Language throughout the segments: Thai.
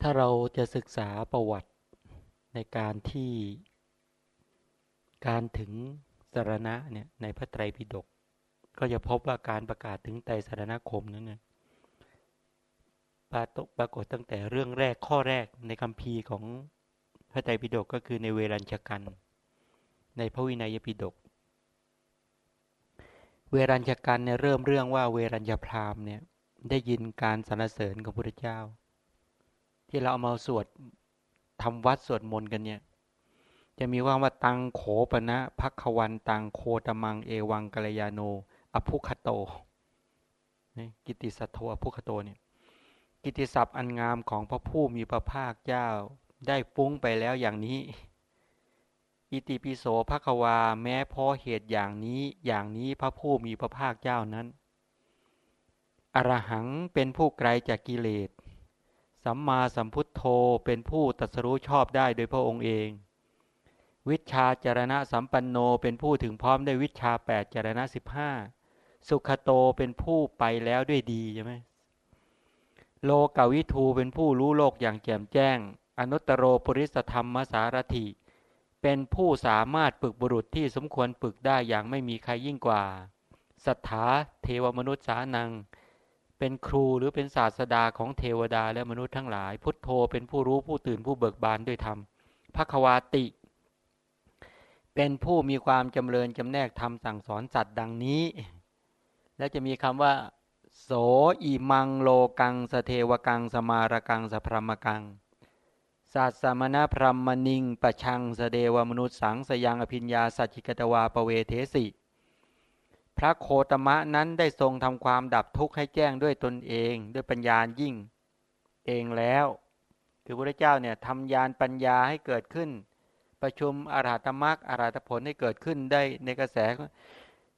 ถ้าเราจะศึกษาประวัติในการที่การถึงสารณะเนี่ยในพระไตรปิฎกก็จะพบว่าการประกาศถึงไตรสารณคมนั้นเนี่ยปรากปรากฏตั้งแต่เรื่องแรกข้อแรกในคำพีของพระไตรปิฎกก็คือในเวรัญชกันในพระวินัยปิฎกเวรัญชกันเนี่ยเริ่มเรื่องว่าเวรัญญพรามเนี่ยได้ยินการสรรเสริญของพระเจ้า ที่เราเอามาสวดทำวัดสวดมนต์กันเนี่ย จะมีว่าว่าตังโขปณะพักวันตังโคตมังเอวังกัลยาโนอภุคโตนี่กิติสัตโธอภุคโตเนี่ยกิติศัพท์อันงามของพระผู้มีพระภาคเจ้าได้ฟุ้งไปแล้วอย่างนี้ อิติปิโสภควาแม้พราะเหตุอย่างนี้อย่างนี้พระผู้มีพระภาคเจ้านั้น อรหังเป็นผู้ไกลจากกิเลส สัมมาสัมพุทโธเป็นผู้ตรัสรู้ชอบได้โดยพระองค์เอง วิชาจารณะสัมปันโนเป็นผู้ถึงพร้อมได้วิชาแปดจารณะสิบห้าสุขโตเป็นผู้ไปแล้วด้วยดีใช่ไหมโลกาวิทูเป็นผู้รู้โลกอย่างแจ่มแจ้ง อนุตตรโรปริสธรรมสารถิ เป็นผู้สามารถฝึกบุรุษที่สมควรฝึกได้อย่างไม่มีใครยิ่งกว่า สัทธาเทวมนุษย์สานัง เป็นครูหรือเป็นศาสดาของเทวดาและมนุษย์ทั้งหลาย พุทโธเป็นผู้รู้ผู้ตื่นผู้เบิกบานด้วยธรรมภควาติ เป็นผู้มีความจำเริญจำแนกทำสั่งสอนสัตว์ดังนี้ และจะมีคำว่า โสอิมังโลกังสเทวกังสมารกังสพรมกังสัตสมณพรหมนิงปะชังสเดวมนุษย์สังสยังอภิญญาสัจจิกตวาปเวเทสิ พระโคตมะนั้นได้ทรงทำความดับทุกข์ให้แจ้งด้วยตนเองด้วยปัญญายิ่ง เองแล้ว คือพระเจ้าเนี่ยทำยานปัญญาให้เกิดขึ้น ประชุมอาราธมรรคอาราธผลให้เกิดขึ้นได้ในกระแส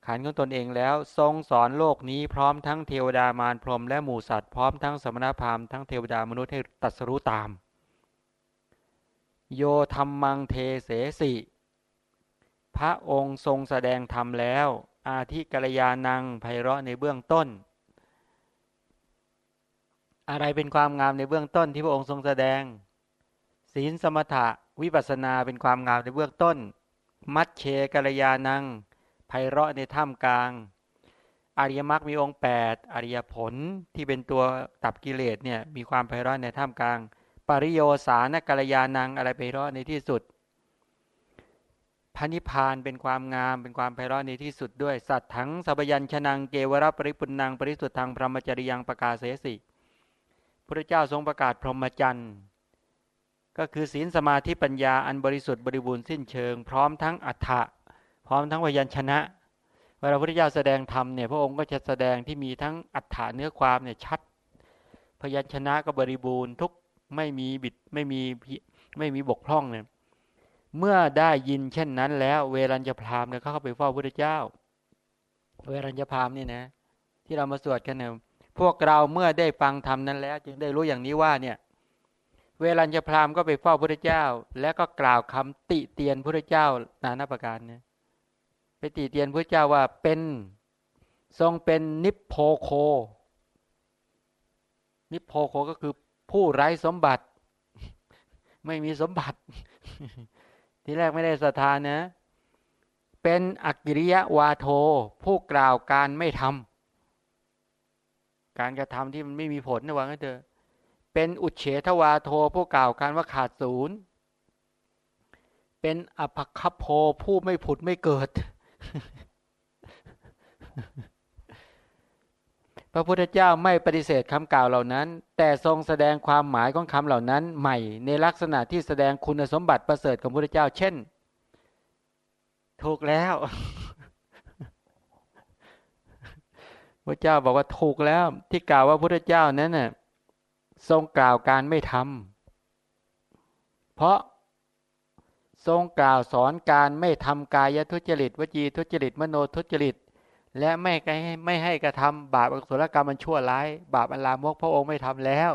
ขันของตนเองแล้ว ทรงสอนโลกนี้พร้อมทั้งเทวดามารพรหมและหมู่สัตว์พร้อมทั้งสมณพราหมณ์ทั้งเทวดามนุษย์ให้ตัดสรู้ตาม โยธรรมังเทเสสิ พระองค์ทรงแสดงธรรมแล้ว อาทิกัลยานังไพเราะในเบื้องต้น อะไรเป็นความงามในเบื้องต้นที่พระองค์ทรงแสดง ศีลสมถะวิปัสนาเป็นความงามในเบื้องต้น มัดเชกัลยานังไพเราะในถ้ำกลาง อริยมรรคมีองค์ 8 อริยผลที่เป็นตัวตับกิเลสเนี่ยมีความไพเราะในถ้ำกลาง ปริโยสานกัลยานังอะไรไพเราะในที่สุด ระนิพพานเป็นความงามเป็นความไพเราะในที่สุดด้วย สัตว์ทั้งสัพยัญชนะเกวรปริปุนังปริสุทธังพรหมจริยังประกาศเสสิพระเจ้าทรงประกาศพรหมจรรย์ก็คือศีลสมาธิปัญญาอันบริสุทธิ์บริบูรณ์สิ้นเชิง พร้อมทั้งอัฏฐะพร้อมทั้งวยัญชนะ เวลาพระพุทธเจ้าแสดงธรรมเนี่ยพระองค์ก็จะแสดงที่มีทั้งอัฏฐะเนื้อความเนี่ยชัด พยัญชนะก็บริบูรณ์ทุกไม่มีบิดไม่มีไม่มีบกพร่องเนี่ย เมื่อได้ยินเช่นนั้นแล้ว เวรัญญพรามเนี่ยเขาเข้าไปเฝ้าพระพุทธเจ้า เวรัญญพรามนี่นะ ที่เรามาสวดกันเนี่ยพวกเราเมื่อได้ฟังธรรมนั้นแล้ว จึงได้รู้อย่างนี้ว่าเนี่ย เวลัญญพรามก็ไปเฝ้าพระเจ้า แล้วก็กล่าวคำติเตียนพระเจ้านานาประการเนี่ยไปติเตียนพระเจ้าว่าเป็นทรงเป็นนิพโพโค นิพโพโคก็คือผู้ไร้สมบัติ ไม่มีสมบัติ ที่แรกไม่ได้ศรัทธานะ เป็นอกิริยะวาโทผู้กล่าวการไม่ทำการกระทำที่มันไม่มีผลนะว่างั้นเถอะเป็นอุเฉทวาโทผู้กล่าวการว่าขาดศูนย์ เป็นอภคโพผู้ไม่ผุดไม่เกิด พระพุทธเจ้าไม่ปฏิเสธคำกล่าวเหล่านั้น แต่ทรงแสดงความหมายของคำเหล่านั้นใหม่ ในลักษณะที่แสดงคุณสมบัติประเสริฐของพระพุทธเจ้า เช่น ถูกแล้วพระเจ้าบอกว่าถูกแล้วที่กล่าวว่าพระพุทธเจ้านั้นน่ะทรงกล่าวการไม่ทำเพราะทรงกล่าวสอนการไม่ทำกายทุจริตวจีทุจริตมโนทุจริต และไม่ให้ไม่ให้กระทำบาปอกุศลกรรมมันชั่วร้าย บาปอันลามกพระองค์ไม่ทำแล้ว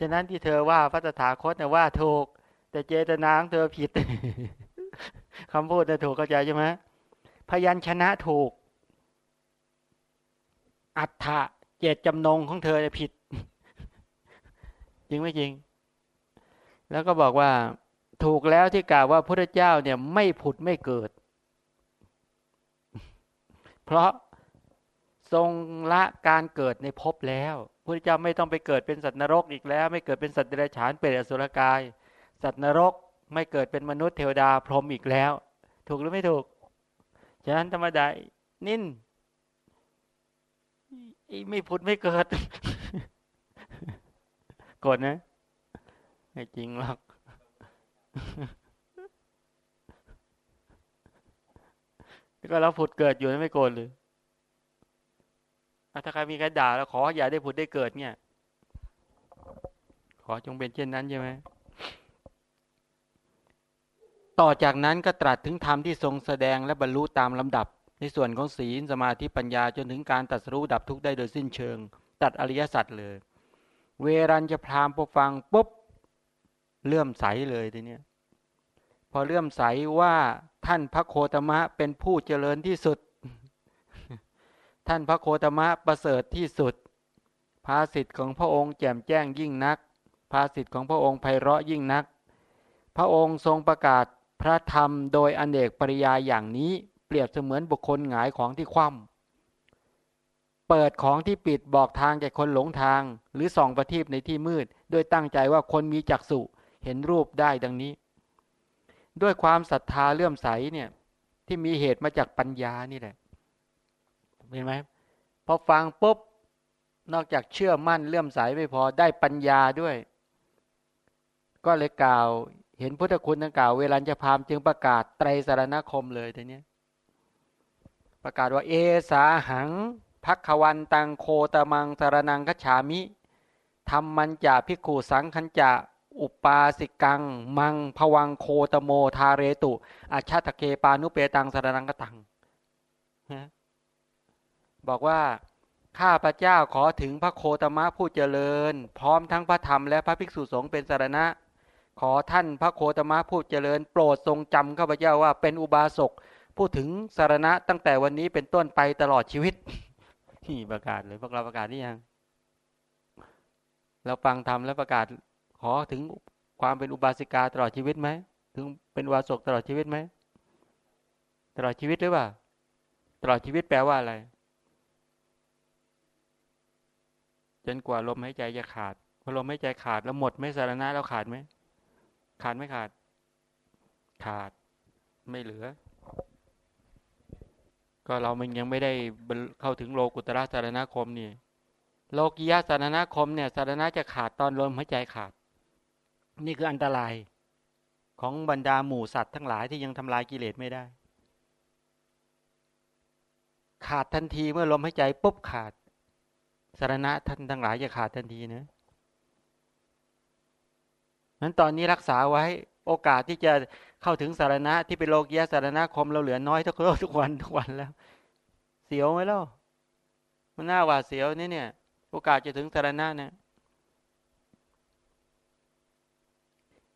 ฉะนั้นที่เธอว่าพระตถาคตเนะว่าถูก แต่เจตนาของเธอผิดคำพูดจะถูกเข้าใจใช่ไหมพยัญชนะถูก อัฏฐะเจตจำนงของเธอจะผิด จริงไม่จริง แล้วก็บอกว่า ถูกแล้วที่กล่าวว่าพระเจ้าเนี่ย ไม่ผุดไม่เกิด เพราะ ทรงละการเกิดในภพแล้วพระเจ้าไม่ต้องไปเกิดเป็นสัตว์นรกอีกแล้ว ไม่เกิดเป็นสัตว์เดรัจฉานเป็นอสุรกาย สัตว์นรกไม่เกิดเป็นมนุษย์เทวดาพรหมอีกแล้ว ถูกหรือไม่ถูก ฉะนั้นธรรมดานิ่นไม่พุดไม่เกิดกดนะไม่จริงหรอกก็เราผุดเกิดอยู่ไม่โกรธเลย ถ้าใครมีใครด่าแล้วขออย่าได้ผุดได้เกิดเนี่ย ขอจงเป็นเช่นนั้นใช่ไหมต่อจากนั้นก็ตรัสถึงธรรมที่ทรงแสดงและบรรลุตามลำดับ ในส่วนของศีลสมาธิปัญญาจนถึงการตัดสู้ดับทุกข์ได้โดยสิ้นเชิง ตัดอริยสัจเลย เวรัญจะพรามพอฟังปุ๊บเลื่อมใสเลยทีเนี้ยพอเลื่อมใสว่าท่านพระโคตมะเป็นผู้เจริญที่สุด ท่านพระโคตมะประเสริฐที่สุด ภาสิทธิ์ของพระองค์แจ่มแจ้งยิ่งนัก ภาสิทธิ์ของพระองค์ไพเราะยิ่งนัก พระองค์ทรงประกาศพระธรรมโดยอนเนกปริยายอย่างนี้เปรียบเสมือนบุคคลหงายของที่คว่ำเปิดของที่ปิดบอกทางแก่คนหลงทาง หรือส่องประทีปในที่มืด ด้วยตั้งใจว่าคนมีจักษุเห็นรูปได้ดังนี้ ด้วยความศรัทธาเลื่อมใสเนี่ยที่มีเหตุมาจากปัญญานี่แหละ เห็นไหมพอฟังปุ๊บนอกจากเชื่อมั่นเลื่อมใสไม่พอได้ปัญญาด้วย ก็เลยกล่าว เห็นพุทธคุณดังกล่าว เวลาจะพามจึงประกาศไตรสารณคมเลยทีนี้ประกาศว่าเอสาหังพักวันตังโคตมังสารนังกัจฉามิทำมันจะพิกูสังคันจะอุปาสิกัง มังผวังโคตโมทาเรตุอาชาตะเกปานุเปตังสารนังกตัง บอกว่าข้าพระเจ้าขอถึงพระโคตมะผู้เจริญ พร้อมทั้งพระธรรมและพระภิกษุสงฆ์เป็นสารณะ ขอท่านพระโคตมะผู้เจริญ โปรดทรงจำข้าพเจ้าว่าเป็นอุบาสกผู้ถึงสารณะตั้งแต่วันนี้เป็นต้นไปตลอดชีวิตที่ประกาศเลยพวกเราประกาศนี่ยัง เราฟังธรรมแล้วประกาศ ขอถึงความเป็นอุบาสิกาตลอดชีวิตไหมถึงเป็นวาสกตลอดชีวิตไหมตลอดชีวิตหรือเปล่าตลอดชีวิตแปลว่าอะไร จนกว่าลมหายใจจะขาดพอลมหายใจขาดแล้วหมดไม่สารณะแล้วขาดไหมขาดไม่ขาด ขาดไม่เหลือ ก็เรามันยังไม่ได้เข้าถึงโลกุตระสารณคมนี่โลกิยาสารณคมเนี่ยสารณะจะขาดตอนลมหายใจขาด นี่คืออันตรายของบรรดาหมู่สัตว์ทั้งหลายที่ยังทำลายกิเลสไม่ได้ ขาดทันทีเมื่อลมหายใจปุ๊บขาด สารณะท่านทั้งหลายจะขาดทันทีนะนั้นตอนนี้รักษาไว้โอกาสที่จะเข้าถึงสารณะที่เป็นโลกียสารณะคมเราเหลือน้อยทุกทุกวันทุกวันแล้ว เสียวไหมล่ะมันน่าหวาดเสียวนี่เนี่ย โอกาสจะถึงสารณะเนี่ย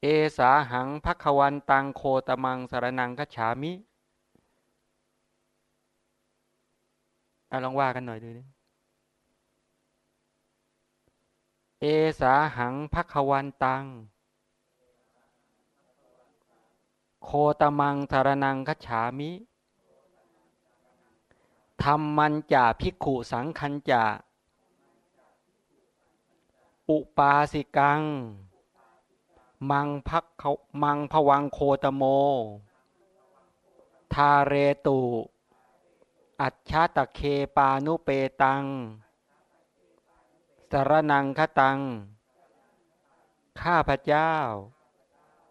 เอสาหังพักวันตังโคตมังสารนังคัจฉามิอลองว่ากันหน่อยดูดิเอ สาหังพักวันตัง โคตมังสารนังคัจฉามิธรรมันจ่าพิกขุสังคันจ่าอุปาสิกัง มังพักมังผวังโคตโม ทาเรตุ อัจฉตะเคปานุเปตัง สารนังคตัง ข้าพระเจ้า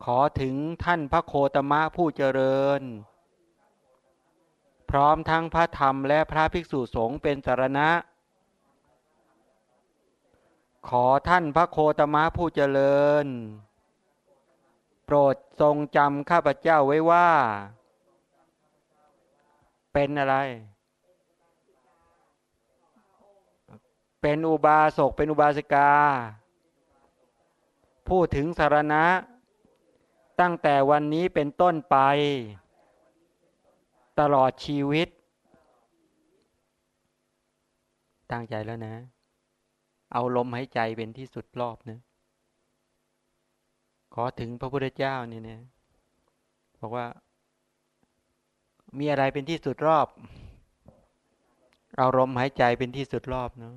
ขอถึงท่านพระโคตมะผู้เจริญ พร้อมทั้งพระธรรมและพระภิกษุสงฆ์เป็นสารณะ ขอท่านพระโคตมะผู้เจริญ โปรดทรงจำข้าพเจ้าไว้ว่า เป็นอะไร เป็นอุบาสกเป็นอุบาสิกา พูดถึงสารณะ ตั้งแต่วันนี้เป็นต้นไป ตลอดชีวิต ตั้งใจแล้วนะ เอาลมหายใจเป็นที่สุดรอบนะขอถึงพระพุทธเจ้าเนี่ยเนี่ยบอกว่า มีอะไรเป็นที่สุดรอบ เอาลมหายใจเป็นที่สุดรอบเนาะ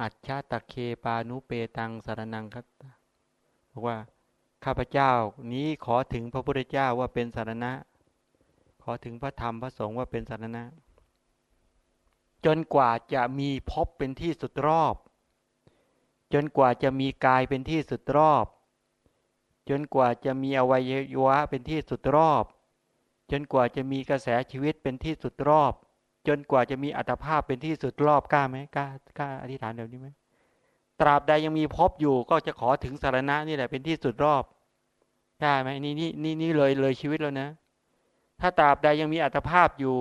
อัจฉตะเคปานุเปตังสารนังครับบอกว่า ข้าพเจ้านี้ขอถึงพระพุทธเจ้าว่าเป็นสารณะ ขอถึงพระธรรมพระสงฆ์ว่าเป็นสารณะ จนกว่าจะมีพบเป็นที่สุดรอบ จนกว่าจะมีกายเป็นที่สุดรอบ จนกว่าจะมีอวัยวะเป็นที่สุดรอบ จนกว่าจะมีกระแสชีวิตเป็นที่สุดรอบ จนกว่าจะมีอัตภาพเป็นที่สุดรอบกล้าไหมกล้ากล้าอธิษฐานแบบนี้ไหมตราบใดยังมีพบอยู่ก็จะขอถึงสารณะนี่แหละเป็นที่สุดรอบได้าไหมนี่นี่นี่นี่เลยเลยชีวิตแล้วนะ ถ้าตราบใดยังมีอัตภาพอยู่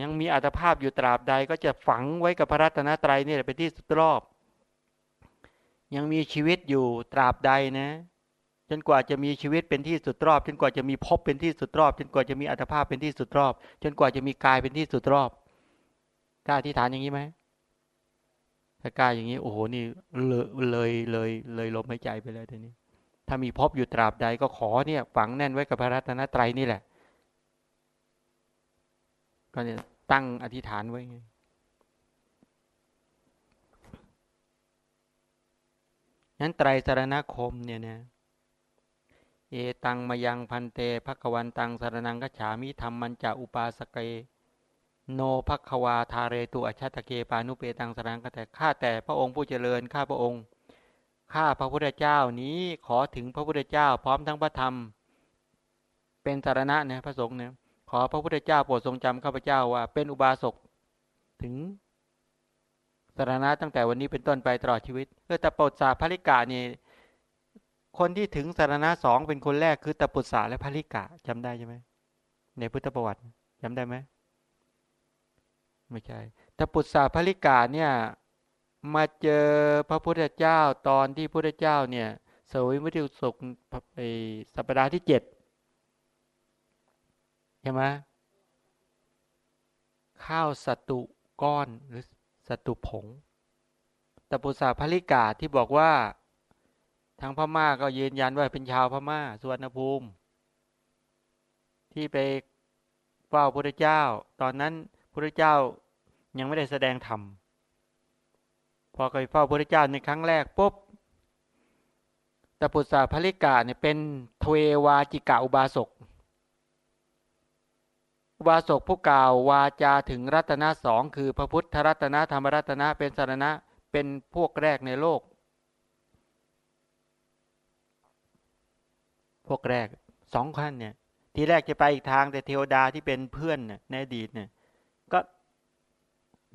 ยังมีอัตภาพอยู่ตราบใดก็จะฝังไว้กับพระรัตนตรัยนี่แหละเป็นที่สุดรอบ ยังมีชีวิตอยู่ตราบใดนะ จนกว่าจะมีชีวิตเป็นที่สุดรอบ จนกว่าจะมีพบเป็นที่สุดรอบ จนกว่าจะมีอัตภาพเป็นที่สุดรอบ จนกว่าจะมีกายเป็นที่สุดรอบกล้าที่ฐานอย่างนี้ไหมถ้ากล้าอย่างนี้โอ้โหนี่เลยเลยเลยเลยลมหายใจไปเลยทีนี้ ถ้ามีพบอยู่ตราบใดก็ขอเนี่ย ฝังแน่นไว้กับพระรัตนตรัยนี่แหละ ก็เนี่ยตั้งอธิษฐานไว้ไงนั้นไตรสารณคมเนี่ยนะ เอตังมายังพันเตภควันตังสารนังกัจฉามิธรรมมันจะอุปาสเก โนภควาทาเรตุอชัตเกปานุเปตังสารังกแต่ข้าแต่พระองค์ผู้เจริญข้าพระองค์ ข้าพระพุทธเจ้านี้ขอถึงพระพุทธเจ้าพร้อมทั้งพระธรรม เป็นสารณะเนี่ยพระสงฆ์เนี่ยขอพระพุทธเจ้าโปรดทรงจำข้าพเจ้าว่าเป็นอุบาสกถึงสารณะตั้งแต่วันนี้เป็นต้นไปตลอดชีวิตเออแต่โปรดสาภริกานี่ คนที่ถึงสารณะสองเป็นคนแรกคือตปุษาและภริกะจำได้ใช่ไหมในพุทธประวัติจำได้ไหมไม่ใช่ตปุษาภริกาเนี่ยมาเจอพระพุทธเจ้าตอนที่พระพุทธเจ้าเนี่ยสวยมุติสุขไอสัปดาห์ที่เจ็ดใช่ไหมข้าวสตุก้อนหรือสตุผงตปุษาภริกาที่บอกว่า ทางพม่าก็ยืนยันว่าเป็นชาวพม่าสุวรรณภูมิ ที่ไปเฝ้าพระเจ้า ตอนนั้นพระเจ้ายังไม่ได้แสดงธรรมพอไปเฝ้าพระเจ้าในครั้งแรกปุ๊บตปุษาภริกาเนี่ยเป็นทเววาจิกาอุบาสกอุบาสกผู้กล่าววาจาถึงรัตนะสองคือพระพุทธรัตนะธรรมรัตนะเป็นสารณะเป็นพวกแรกในโลก พวกแรกสองขั้นเนี่ย ทีแรกจะไปอีกทางแต่เทวดาที่เป็นเพื่อนเนี่ยในอดีตเนี่ยก็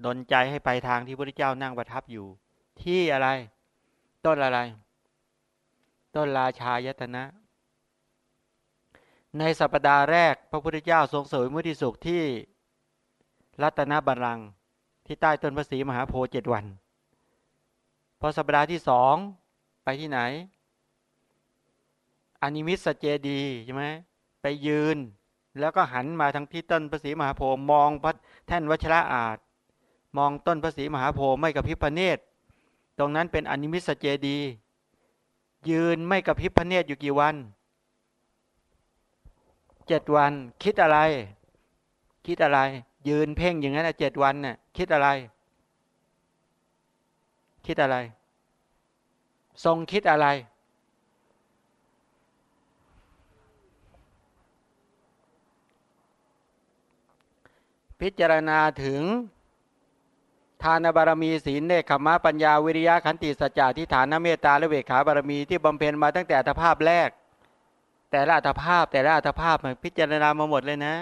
ดนใจให้ไปทางที่พระเจ้านั่งประทับอยู่ ที่อะไร ต้นอะไร ต้นราชายตนะ ในสัปดาห์แรก พระพุทธเจ้าทรงเสวยมุติสุขที่รัตนบัลลังก์ที่ใต้ต้นพระศรีมหาโพธิ์เจ็ดวัน พอสัปดาห์ที่สองไปที่ไหน อนิมิสเจดีย์ใช่ไหมไปยืน แล้วก็หันมาทางที่ต้นพระศรีมหาโพธิ์มองพระแท่นวัชรอาสน์มองต้นพระศรีมหาโพธิ์ไม่กะพริบเนตรตรงนั้นเป็นอนิมิสเจดีย์ ยืนไม่กะพริบเนตรอยู่กี่วันเจ็ดวัน คิดอะไร คิดอะไร ยืนเพ่งอย่างนั้นเจ็ดวันน่ะคิดอะไร คิดอะไร ทรงคิดอะไร พิจารณาถึงทานบารมีศีลเนคขมะปัญญาวิริยะขันติสัจจะทิฏฐานเมตตาและเวขาบารมีที่บำเพ็ญมาตั้งแต่อัตภาพแรก แต่ละอัตภาพแต่ละอัตภาพมันพิจารณามาหมดเลยนะ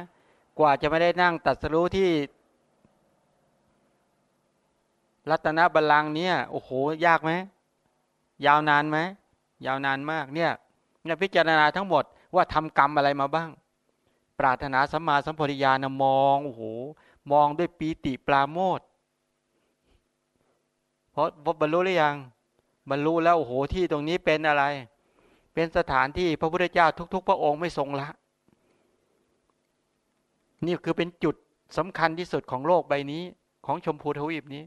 กว่าจะไม่ได้นั่งตัดสรู้ที่รัตนบัลลังก์เนี่ยโอ้โหยากไหมยาวนานไหมยาวนานมากเนี่ยเนี่ยพิจารณาทั้งหมดว่าทำกรรมอะไรมาบ้าง ปรารถนาสัมมาสัมปวิญาณมองโอ้โหมองด้วยปีติปราโมทเพราะบรรลุหรือยังบรรลุแล้วโอ้โหที่ตรงนี้เป็นอะไร เป็นสถานที่พระพุทธเจ้าทุก ๆ พระองค์ไม่ทรงละ นี่คือเป็นจุดสำคัญที่สุดของโลกใบนี้ ของชมพูทวีปนี้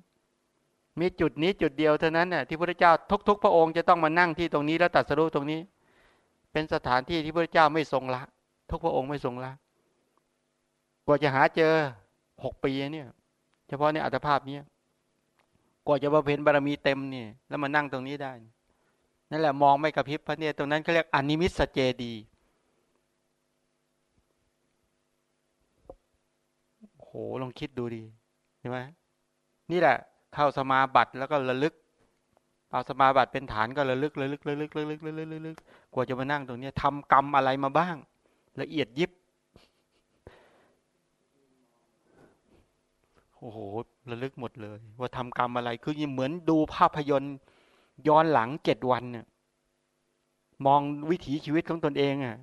มีจุดนี้จุดเดียวเท่านั้นน่ะที่พระเจ้าทุก ๆ พระองค์จะต้องมานั่งที่ตรงนี้แล้วตัดสรุปตรงนี้ เป็นสถานที่ที่พระเจ้าไม่ทรงละ ทุกพระองค์ไม่ทรงละกว่าจะหาเจอหกปีเนี่ย เฉพาะในอัตภาพเนี้กว่าจะบำเพ็ญบารมีเต็มเนี่ยแล้วมานั่งตรงนี้ได้ นั่นแหละมองไม่กระพริบพระเนี่ยตรงนั้นเขาเรียกอนิมิตสเจดีโหลองคิดดูดีใช่ไหมนี่แหละ เข้าสมาบัติแล้วก็ระลึก เอาสมาบัติเป็นฐานก็ระลึกระลึกระลึกระลึกระลึกระลึกกว่าจะมานั่งตรงนี้ทำกรรมอะไรมาบ้าง ละเอียดยิบ โอ้โห ระลึกหมดเลย ว่าทำกรรมอะไร คือเหมือนดูภาพยนตร์ย้อนหลังเจ็ดวันเนี่ยมองวิถีชีวิตของตนเองอะ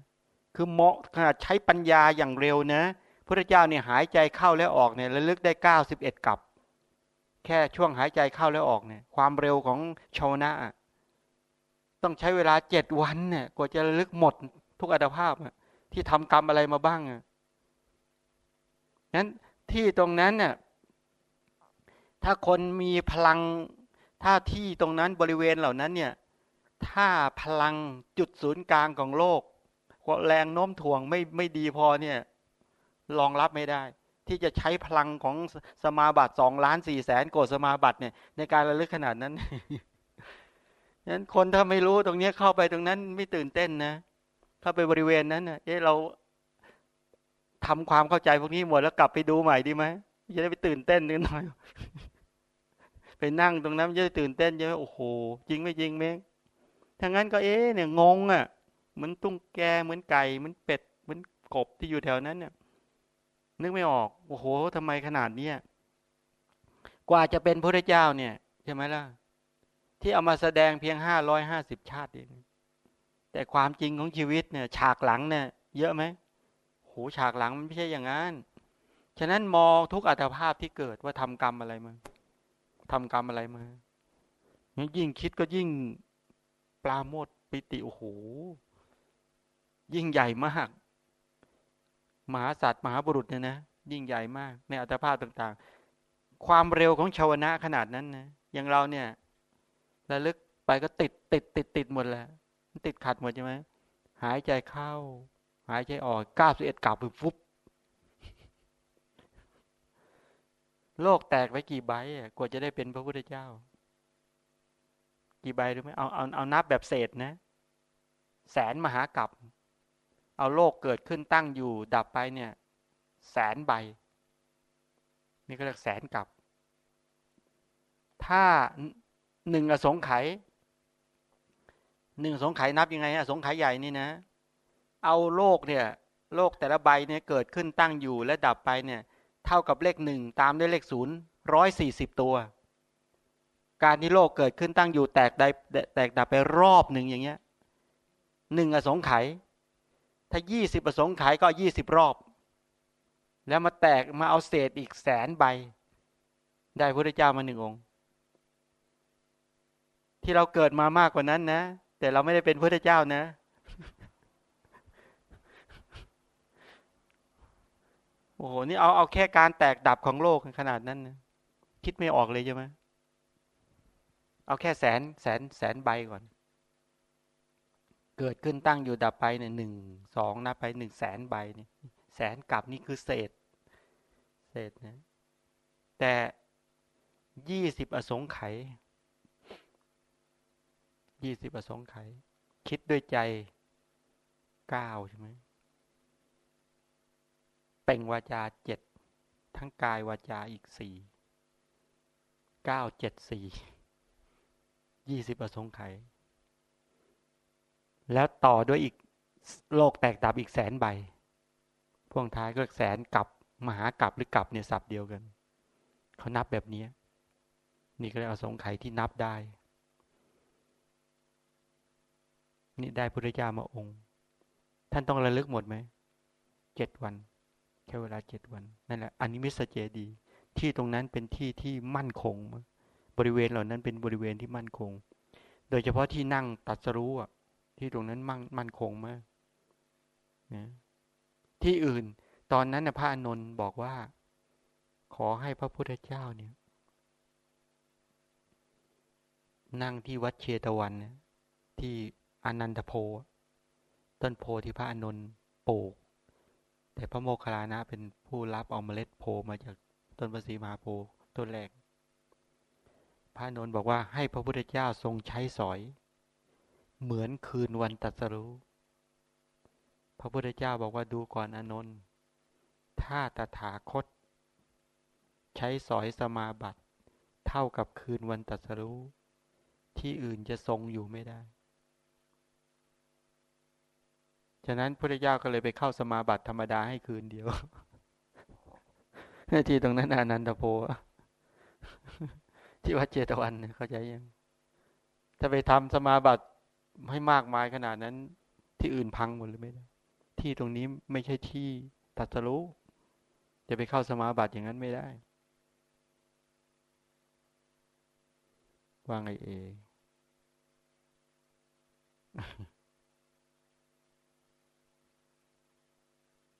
คือเหมาะขนาดใช้ปัญญาอย่างเร็วนะพระเจ้าเนี่ยหายใจเข้าและออกเนี่ยระลึกได้เก้าสิบเอ็ดกับ แค่ช่วงหายใจเข้าและออกเนี่ย ความเร็วของชาวนะต้องใช้เวลาเจ็ดวันเนี่ยกว่าจะระลึกหมดทุกอัตภาพ ที่ทำกรรมอะไรมาบ้างอะนั้นที่ตรงนั้นเนี่ยถ้าคนมีพลังถ้าที่ตรงนั้นบริเวณเหล่านั้นเนี่ยถ้าพลังจุดศูนย์กลางของโลกแรงโน้มถ่วงไม่ไม่ดีพอเนี่ยรองรับไม่ได้ ที่จะใช้พลังของสมาบัติสองล้านสี่แสนโกดสมาบัติเนี่ยในการระลึกขนาดนั้นนั้นคนถ้าไม่รู้ตรงนี้เข้าไปตรงนั้นไม่ตื่นเต้นนะ เข้าไปบริเวณนั้นเอ๊ะเราทำความเข้าใจพวกนี้หมดแล้วกลับไปดูใหม่ดีไหมจะได้ไปตื่นเต้นนิดหน่อย ไปนั่งตรงนั้นจะได้ตื่นเต้นจะโอ้โห จริงไม่จริงเม้งถ้างั้นก็เอ๊ะเนี่ยงงอะ เหมือนตุ้งแกเหมือนไก่เหมือนเป็ดเหมือนกบที่อยู่แถวนั้นเนี่ย นึกไม่ออก โอ้โหทำไมขนาดเนี้ยกว่าจะเป็นพระเจ้าเนี่ยใช่ไหมล่ะ ที่เอามาแสดงเพียงห้าร้อยห้าสิบชาติเอง แต่ความจริงของชีวิตเนี่ย ฉากหลังเนี่ย เยอะไหมโหฉากหลังมันไม่ใช่อย่างนั้นฉะนั้นมองทุกอัตภาพที่เกิดว่าทำกรรมอะไรมาทำกรรมอะไรมายิ่งคิดก็ยิ่งปลาโมดปิติโอ้โหยิ่งใหญ่มาก มหาสัตว์มหาบุรุษเนี่ยนะยิ่งใหญ่มาก ในอัตภาพต่างๆ ความเร็วของชาวนะขนาดนั้นนะอย่างเราเนี่ยระลึกไปก็ติดติดติดติดหมดแหละ ติดขัดหมดใช่ไหมหายใจเข้า หายใจออกเก้าสิบเอ็ดกลับไปฟุบโลกแตกไปกี่ใบกว่าจะได้เป็นพระพุทธเจ้า กี่ใบรู้ไหมเอาเอาเอานับแบบเศษนะ แสนมหากรับเอาโลกเกิดขึ้นตั้งอยู่ ดับไปเนี่ย แสนใบ นี่ก็เรียกแสนกับ ถ้าหนึ่งอสงไขย หนึ่งสงไขยนับยังไงอสงไขยใหญ่นี่นะ เอาโลกเนี่ย โลกแต่ละใบเนี่ยเกิดขึ้นตั้งอยู่และดับไปเนี่ย เท่ากับเลขหนึ่งตามด้วยเลขศูนย์ร้อยสี่สิบตัว การที่โลกเกิดขึ้นตั้งอยู่แตกได้แตกดับไปรอบหนึ่งอย่างเงี้ยหนึ่งอสงไขยถ้ายี่สิบอสงไขยก็ยี่สิบรอบ แล้วมาแตกมาเอาเศษอีกแสนใบ ได้พระเจ้ามาหนึ่งองค์ ที่เราเกิดมามากกว่านั้นนะ แต่เราไม่ได้เป็นพระเจ้านะ โอ้โห นี่เอาเอาแค่การแตกดับของโลกขนาดนั้นนะคิดไม่ออกเลยใช่ไหมเอาแค่แสนแสนแสนใบก่อน เกิดขึ้นตั้งอยู่ดับไปเนี่ยหนึ่งสองนับไปหนึ่งแสนใบเนี่ยแสนกลับนี่คือเศษ เศษนะ แต่ยี่สิบอสงไขย ยี่สิบอสงค์ไข คิดด้วยใจเก้าใช่ไหมเป่งวาจาเจ็ดทั้งกายวาจาอีกสี่เก้าเจ็ดสี่ยี่สิบอสงค์ไข แล้วต่อด้วยอีกโลกแตกดับอีกแสนใบพ่วงท้ายก็แสนกับมหากับหรือกับเนี่ยสับเดียวกัน เขานับแบบนี้ นี่ก็เลยเอาสงไขที่นับได้ นี่ได้พุทธเจ้ามาองค์ ท่านต้องระลึกหมดไหมเจ็ดวันแค่เวลาเจ็ดวันนั่นแหละอันนี้มิสเจดี ที่ตรงนั้นเป็นที่ที่มั่นคง บริเวณเหล่านั้นเป็นบริเวณที่มั่นคง โดยเฉพาะที่นั่งตัดสรู้อะที่ตรงนั้นมั่นมั่นคงมากนะที่อื่นตอนนั้นพระอานนท์บอกว่า ขอให้พระพุทธเจ้าเนี่ย นั่งที่วัดเชตวันเนี่ยที่ อนันตโพ ต้นโพที่พระอนนท์ปลูก แต่พระโมคคัลลานะเป็นผู้รับเอาเมล็ดโพมาจากต้นพระศรีมหาโพต้นแรก พระอนนท์บอกว่าให้พระพุทธเจ้าทรงใช้สอย เหมือนคืนวันตรัสรู้ พระพุทธเจ้าบอกว่าดูก่อนอนนท์ถ้าตถาคต ใช้สอยสมาบัติ เท่ากับคืนวันตรัสรู้ ที่อื่นจะทรงอยู่ไม่ได้ ฉะนั้นพระเจ้าก็เลยไปเข้าสมาบัติธรรมดาให้คืนเดียวที่ตรงนั้นอนันตโพที่วัดเจตวันเข้าใจยังถ้าไปทำสมาบัติให้มากมายขนาดนั้น ที่อื่นพังหมดเลยไม่ได้ที่ตรงนี้ไม่ใช่ที่ตัดสรู้จะไปเข้าสมาบัติอย่างนั้นไม่ได้ว่าไงเอ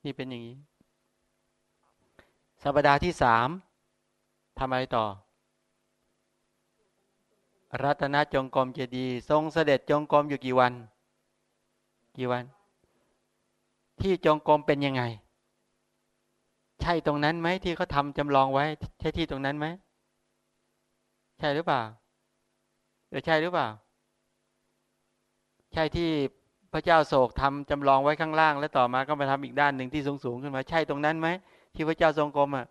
นี่เป็นอย่างนี้ สัปดาห์ที่สามทำอะไรต่อ รัตนจงกรมเจดีทรงเสด็จจงกรมอยู่กี่วัน กี่วัน ที่จงกรมเป็นยังไง ใช่ตรงนั้นไหมที่เขาทำจำลองไว้ ใช่ที่ตรงนั้นไหม ใช่หรือเปล่าเออใช่หรือเปล่า ใช่ที่ พระเจ้าโศกทำจำลองไว้ข้างล่าง แล้วต่อมาก็มาทำอีกด้านหนึ่งที่สูงสูงขึ้นมาใช่ตรงนั้นไหมที่พระเจ้าทรงกรมอะ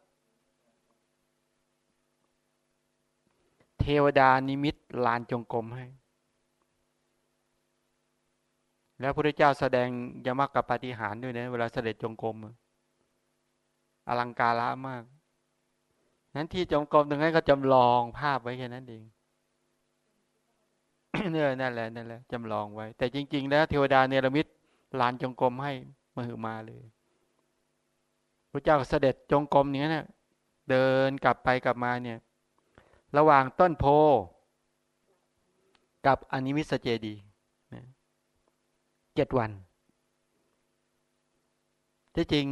เทวดานิมิตลานจงกรมให้ แล้วพระเจ้าแสดงยมกกับปฏิหารด้วยนะเวลาเสด็จจงกรมอลังการะมากนั้นที่จงกรมตรงนั้นก็จำลองภาพไว้แค่นั้นเอง เนี่ยนั่นแหละนั่นแหละจำลองไว้ แต่จริง ๆ แล้วเทวดาเนรมิตลานจงกรมให้มาหึมาเลยพระเจ้าเสด็จจงกรมเนี้ยเนี่ยเดินกลับไปกลับมาเนี่ย ระหว่างต้นโพกับอนิมิสเจดีเจ็ดวันที่จริง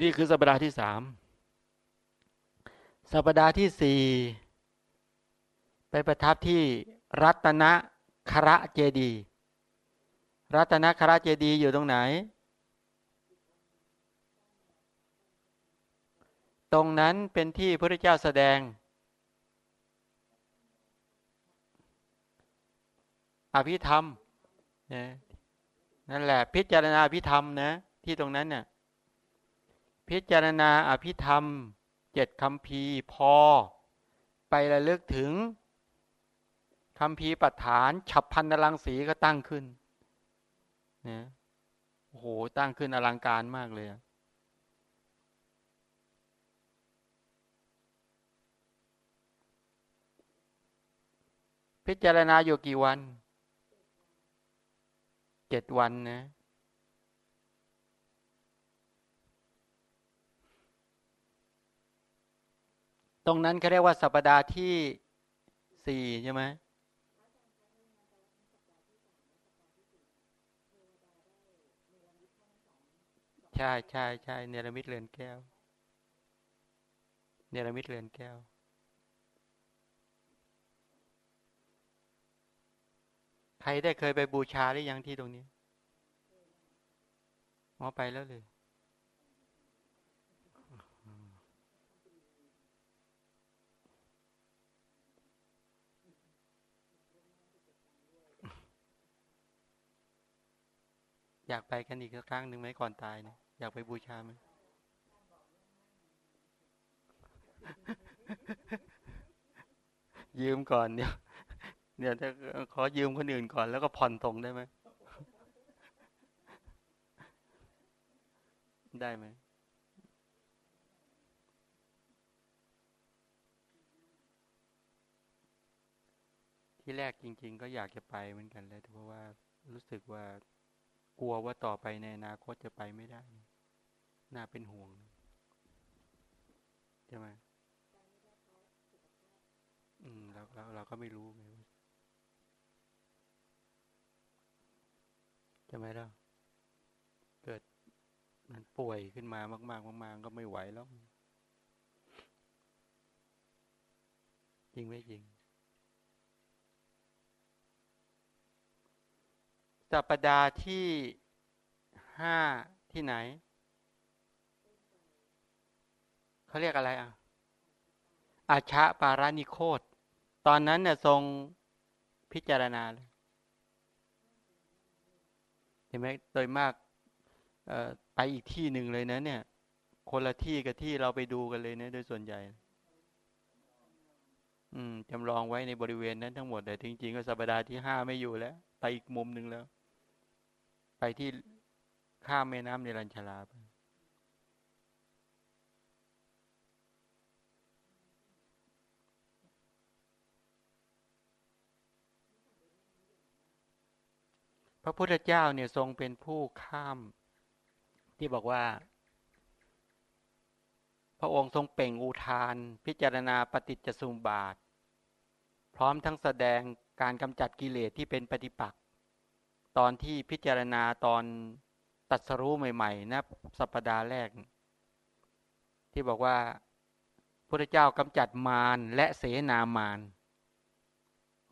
นี่คือสัปดาห์ที่สามสัปดาห์ที่สี่ไปประทับที่ รัตนคระเจดีรัตนคระเจดีอยู่ตรงไหน ตรงนั้นเป็นที่พระเจ้าแสดง อภิธรรมนะนั่นแหละ พิจารณาอภิธรรมนะ ที่ตรงนั้นเนะ่ยพิจารณาอภิธรรมเจ็ดคำพีพอ ไประลึกถึงำพีปัฏฐานฉับพันนลังสีก็ตั้งขึ้นนะโอ้โหตั้งขึ้นอลังการมากเลยพิจารณาอยู่กี่วันเจ็ดวันนะตรงนั้นเขาเรียกว่าสัปดาห์ที่สี่ใช่ไหม ใช่ใช่ใช่เนรมิตเรือนแก้ว เนรมิตเรือนแก้ว ใครได้เคยไปบูชาหรือยังที่ตรงนี้มอไปแล้วเลยอยากไปกันอีกครั้งหนึ่งไหมก่อนตายเนี่ย อยากไปบูชาไหมยืมก่อนเดี๋ยวเดี๋ยวจะขอยืมคนอื่นก่อน แล้วก็ผ่อนตรงได้ไหมได้ไหมที่แรกจริง ๆ ก็อยากจะไปเหมือนกันเลยเพราะว่ารู้สึกว่ากลัวว่าต่อไปในอนาคตจะไปไม่ได้ น่าเป็นห่วงใช่ไหมอืมเราเราเราก็ไม่รู้ไงใช่ไหมล่ะเกิดมันป่วยขึ้นมามาก ๆ มาก ๆ ก็ไม่ไหวแล้ว จริงไหมจริงสัปดาห์ที่ห้าที่ไหน เขาเรียกอะไรอะอาชะปารานิโคตตอนนั้นเนี่ยทรงพิจารณาเลยเห็นไหมโดยมากไปอีกที่หนึ่งเลยนะ เนี่ย คนละที่กับที่เราไปดูกันเลยนะโดยส่วนใหญ่ อืมจำลองไว้ในบริเวณนั้นทั้งหมดแต่จริงๆก็สัปดาห์ที่ห้าไม่อยู่แล้ว ไปอีกมุมหนึ่งแล้ว ไปที่ข้ามแม่น้ำในรัญชลาไป พระพุทธเจ้าเนี่ยทรงเป็นผู้ข้าม ที่บอกว่า พระองค์ทรงเป่งอุทาน พิจารณาปฏิจจสมุปบาท พร้อมทั้งแสดงการกำจัดกิเลสที่เป็นปฏิปักษ์ตอนที่พิจารณาตอนตัดสรู้ใหม่ๆนะสัปดาห์แรก ที่บอกว่าพระเจ้ากำจัดมารและเสนามาร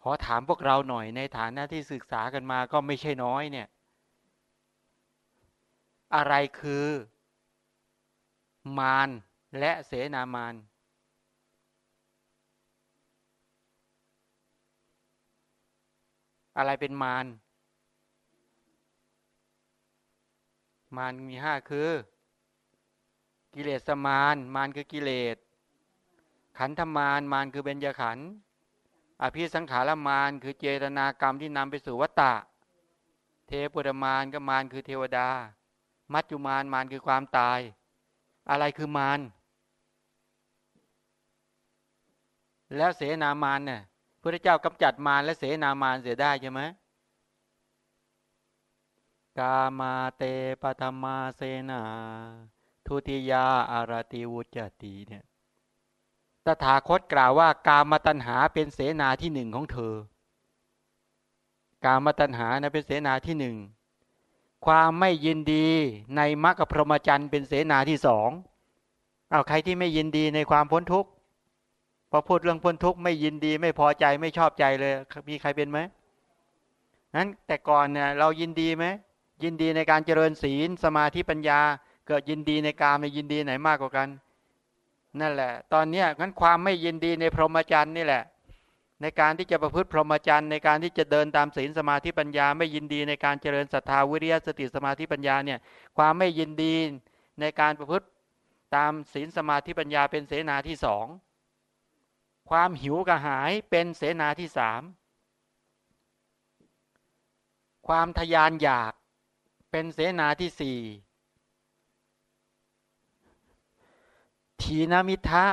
ขอถามพวกเราหน่อยในฐานะที่ศึกษากันมาก็ไม่ใช่น้อยเนี่ย อะไรคือ มารและเสนามารอะไรเป็นมาร มารมีห้าคือ กิเลสมาร มารคือกิเลส ขันธมาร มารคือเบญญขันธ์ อภิสังขารมานคือเจตนากรรมที่นำไปสู่วัตตะ เทปุตมานก็มานคือเทวดา มัจจุมานมานคือความตาย อะไรคือมาน แล้วเสนามานเนี่ยพระเจ้ากำจัดมารและเสนามานเสียได้ใช่ไหมกามาเตปธรรมาเสนา ทุติยาอารติวุจติเนี่ย ตถาคตกล่าวว่ากามตัณหาเป็นเสนาที่หนึ่งของเธอ กามตัณหานะเป็นเสนาที่หนึ่ง ความไม่ยินดีในมรรคพรหมจรรย์เป็นเสนาที่สองเอาใครที่ไม่ยินดีในความพ้นทุกข์พอพูดเรื่องพ้นทุกข์ไม่ยินดีไม่พอใจไม่ชอบใจเลย มีใครเป็นไหมนั้นแต่ก่อนเนี่ยเรายินดีไหมยินดีในการเจริญศีลสมาธิปัญญา เกิดยินดีในการในยินดีไหนมากกว่ากัน นั่นแหละ ตอนนี้งั้นความไม่ยินดีในพรหมจรรย์นี่แหละ ในการที่จะประพฤติพรหมจรรย์ในการที่จะเดินตามศีลสมาธิปัญญา ไม่ยินดีในการเจริญศรัทธาวิริยะสติสมาธิปัญญาเนี่ยความไม่ยินดีในการประพฤติตามศีลสมาธิปัญญาเป็นเสนาที่สองความหิวกระหายเป็นเสนาที่สามความทยานอยากเป็นเสนาที่สี่ ถีนมิทะ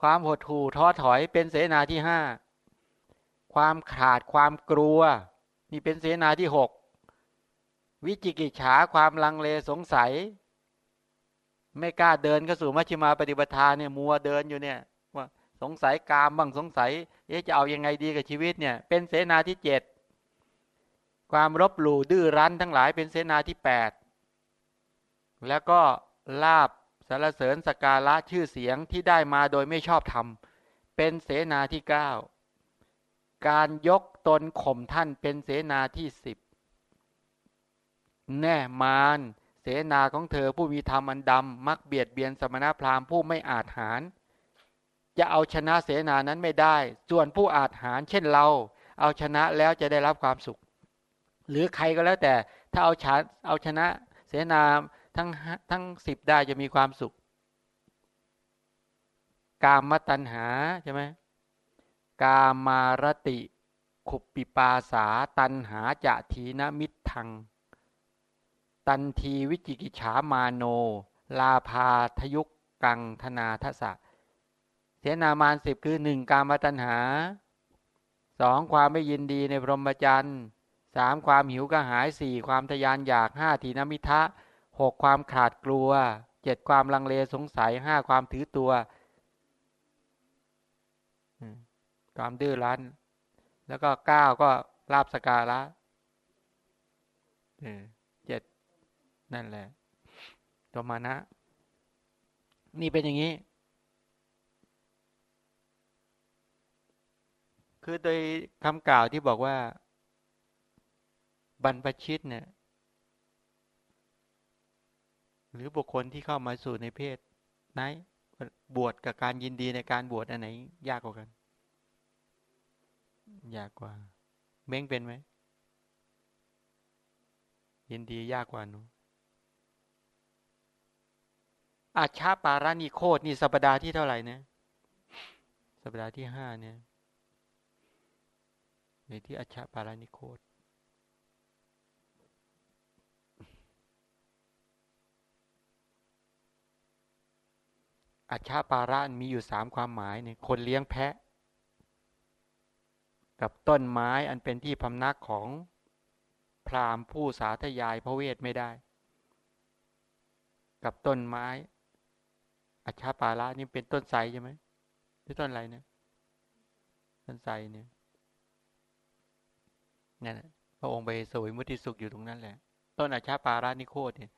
ความหดหู่ท้อถอยเป็นเสนาที่ห้าความขาดความกลัว นี่เป็นเสนาที่หกวิจิกิจฉาความลังเลสงสัย ไม่กล้าเดินเข้าสู่มัชฌิมาปฏิปทาเนี่ยมัวเดินอยู่เนี่ยว่าสงสัยกามบ้างสงสัยเอ๊ะจะเอายังไงดีกับชีวิตเนี่ย เป็นเสนาที่เจ็ดความรบหลู่ดื้อรั้นทั้งหลายเป็นเสนาที่แปดแล้วก็ลาบ สารเสริญสการะชื่อเสียงที่ได้มาโดยไม่ชอบธรรม เป็นเสนาที่เก้าการยกตนข่มท่านเป็นเสนาที่สิบแน่มานเสนาของเธอผู้มีธรรมอันดำมักเบียดเบียนสมณพราหมณ์ผู้ไม่อาจหาร จะเอาชนะเสนานั้นไม่ได้ ส่วนผู้อาจหารเช่นเรา เอาชนะแล้วจะได้รับความสุข หรือใครก็แล้วแต่ถ้าเอาชนะเอาชนะเสนา ทั้งทั้งสิบได้จะมีความสุข กามตัณหาใช่ไหมกามารติ ขุปปิปาสาตัณหาจะทีนมิทัง ตันทีวิจิกิจฉามาโน ลาภาทยุกกังธนาทศะเสนามานสิบคือหนึ่งกามตัณหาสองความไม่ยินดีในพรหมจรรย์สามความหิวกระหายสี่ความทยานอยากห้าทีนมิทะ หกความขาดกลัวเจ็ดความลังเลสงสัยห้าความถือตัวความดื้อรั้น แล้วก็เก้าก็ลาบสการะเจ็ดนั่นแหละตัวมานะ นี่เป็นอย่างนี้ คือโดยคำกล่าวที่บอกว่า บรรพชิตเนี่ย หรือบุคคลที่เข้ามาสู่ในเพศไหนบวชกับการยินดีในการบวชอันไหน ยากกว่ากัน ยากกว่า เม้งเป็นไหมยินดียากกว่าหนูอาชาปารานิโคดนี่สัปดาห์ที่เท่าไหร่เนี่ยสัปดาห์ที่ห้าเนี่ยในที่อาชาปารานิโคด อาชาปาระมีอยู่สามความหมายเนี่ยคนเลี้ยงแพะ กับต้นไม้อันเป็นที่พำนักของพราหมณ์ผู้สาธยายพระเวทไม่ได้ กับต้นไม้อาชาปาระนี่เป็นต้นไทรใช่ไหมหรือต้นอะไรเนี่ยต้นไทรเนี่ยนั่นพระองค์ไปสวยมุติสุขอยู่ตรงนั้นแหละ ต้นอาชาปารานิโคตเนี่ย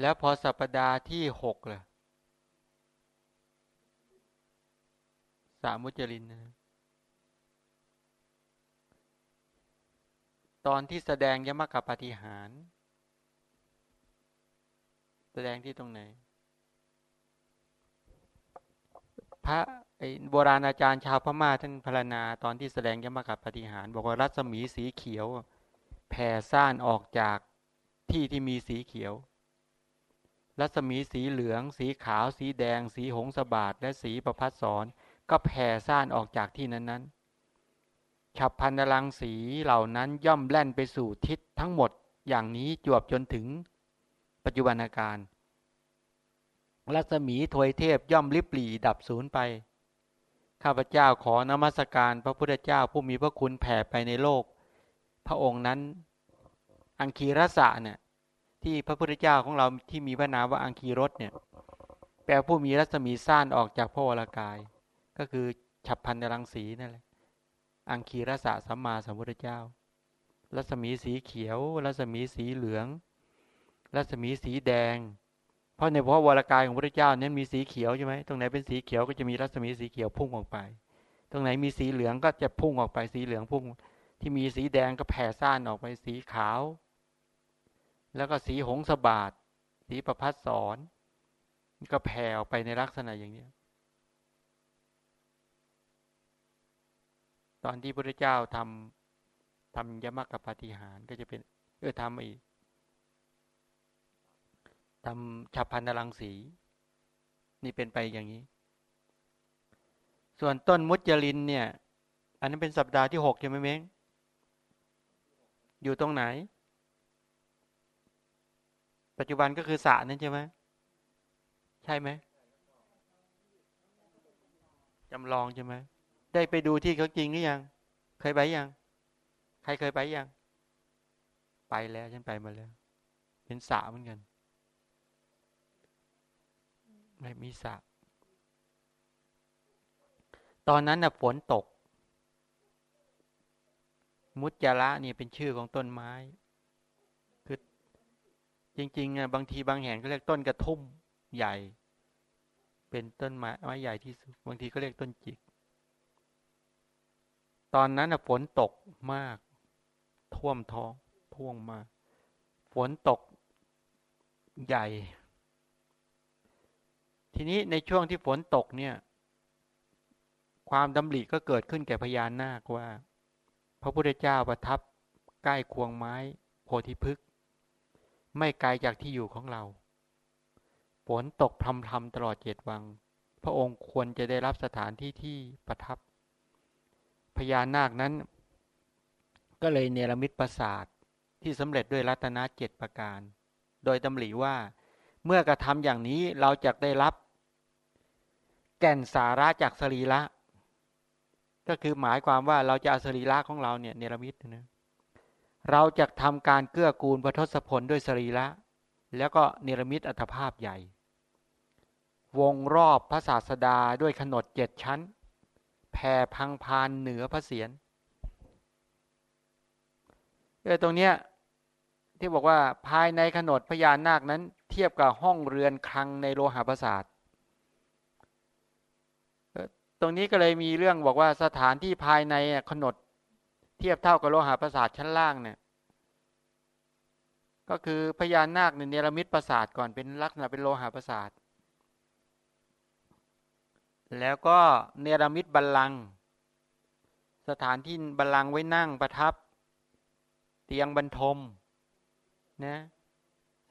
แล้วพอสัปดาห์ที่หกล่ะสามุจรินนะตอนที่แสดงยมกับปฏิหาร แสดงที่ตรงไหน พระโบราณอาจารย์ชาวพม่าท่านพรรณนาตอนที่แสดงยมกับปฏิหาร บอกว่ารัศมีสีเขียว แผ่ซ่านออกจากที่ที่มีสีเขียว รัศมีสีเหลือง สีขาว สีแดง สีหงสบาดและสีประพัดสอนก็แผ่ซ่านออกจากที่นั้นนั้นฉับพันลังสีเหล่านั้นย่อมแล่นไปสู่ทิศทั้งหมดอย่างนี้จวบจนถึง ปัจจุบันอาการรัศมีถวยเทพย่อมลิบหลีดับศูนย์ไป ข้าพเจ้าขอนมัสการพระพุทธเจ้าผู้มีพระคุณแผ่ไปในโลก พระองค์นั้น อังคีรสะเนี่ย ที่พระพุทธเจ้าของเราที่มีพระนามว่าอังคีรสเนี่ยแปลผู้มีรัศมีซ่านออกจากพระวรากาย ก็คือฉับพันในรังสีนั่นแหละอังคีรสะสัมมาสัมพุทธเจ้า รัศมีสีเขียว รัศมีสีเหลือง รัศมีสีแดง เพราะในพระวรากายของพระเจ้านั้นมีสีเขียวใช่ไหมตรงไหนเป็นสีเขียวก็จะมีรัศมีสีเขียวพุ่งออกไป ตรงไหนมีสีเหลืองก็จะพุ่งออกไปสีเหลืองพุ่ง ที่มีสีแดงก็แผ่ซ่านออกไปสีขาว แล้วก็สีหงสบาดสีประพัดสอนก็แผ่ออกไปในลักษณะอย่างนี้ตอนที่พระเจ้าทำทำยมกับปฏิหารก็จะเป็นเออทำอีกทำฉับพันธลังสี นี่เป็นไปอย่างนี้ ส่วนต้นมุจลินเนี่ย อันนั้นเป็นสัปดาห์ที่หกใช่ไหมเม้งอยู่ตรงไหน ปัจจุบันก็คือสระนั่นใช่ไหมใช่ไหมจำลองใช่ไหมได้ไปดูที่เขาจริงหรือยัง เคยไปยัง ใครเคยไปยัง ไปแล้วฉันไปมาแล้ว เป็นสระเหมือนกันไม่มีสระตอนนั้นน่ะฝนตก มุจจาระนี่เป็นชื่อของต้นไม้ จริงๆอะบางทีบางแห่งก็เรียกต้นกระทุ่มใหญ่ เป็นต้นไม้ไม้ใหญ่ที่สุด บางทีก็เรียกต้นจิก ตอนนั้นฝนตกมาก ท่วมท้องท่วงมา ฝนตกใหญ่ ทีนี้ในช่วงที่ฝนตกเนี่ย ความดำริก็เกิดขึ้นแก่พญานาคว่า พระพุทธเจ้าประทับใกล้ควงไม้โพธิพฤกษ ไม่ไกลจากที่อยู่ของเราฝนตกพรำๆตลอดเจ็ดวัง พระองค์ควรจะได้รับสถานที่ที่ประทับ พญานาคนั้น ก็เลยเนรมิตปราสาทที่สำเร็จด้วยรัตนเจ็ดประการ โดยตำหลีว่า เมื่อกระทำอย่างนี้เราจะได้รับ แก่นสาระจากสรีระก็คือหมายความว่าเราจะเอาสรีระของเราเนี่ยเนรมิตนะ เราจะทำการเกื้อกูลพระทศพลด้วยสรีระแล้วก็เนรมิตอัตภาพใหญ่ วงรอบพระศาสดาด้วยขนดเจ็ดชั้นแผ่พังพานเหนือพระเศียรเออตรงเนี้ยที่บอกว่าภายในขนดพญานาคนั้น เทียบกับห้องเรือนคลังในโลหะประสาทตรงนี้ก็เลยมีเรื่องบอกว่าสถานที่ภายในขนด เทียบเท่ากับโลหะประสาทชั้นล่างเนี่ย ก็คือพญานาคเนี่ยเนรมิตประสาทก่อนเป็นลักษณะเป็นโลหะประสาท แล้วก็เนรมิตบัลลังก์สถานที่บัลลังก์ไว้นั่งประทับ เตียงบรรทมนะ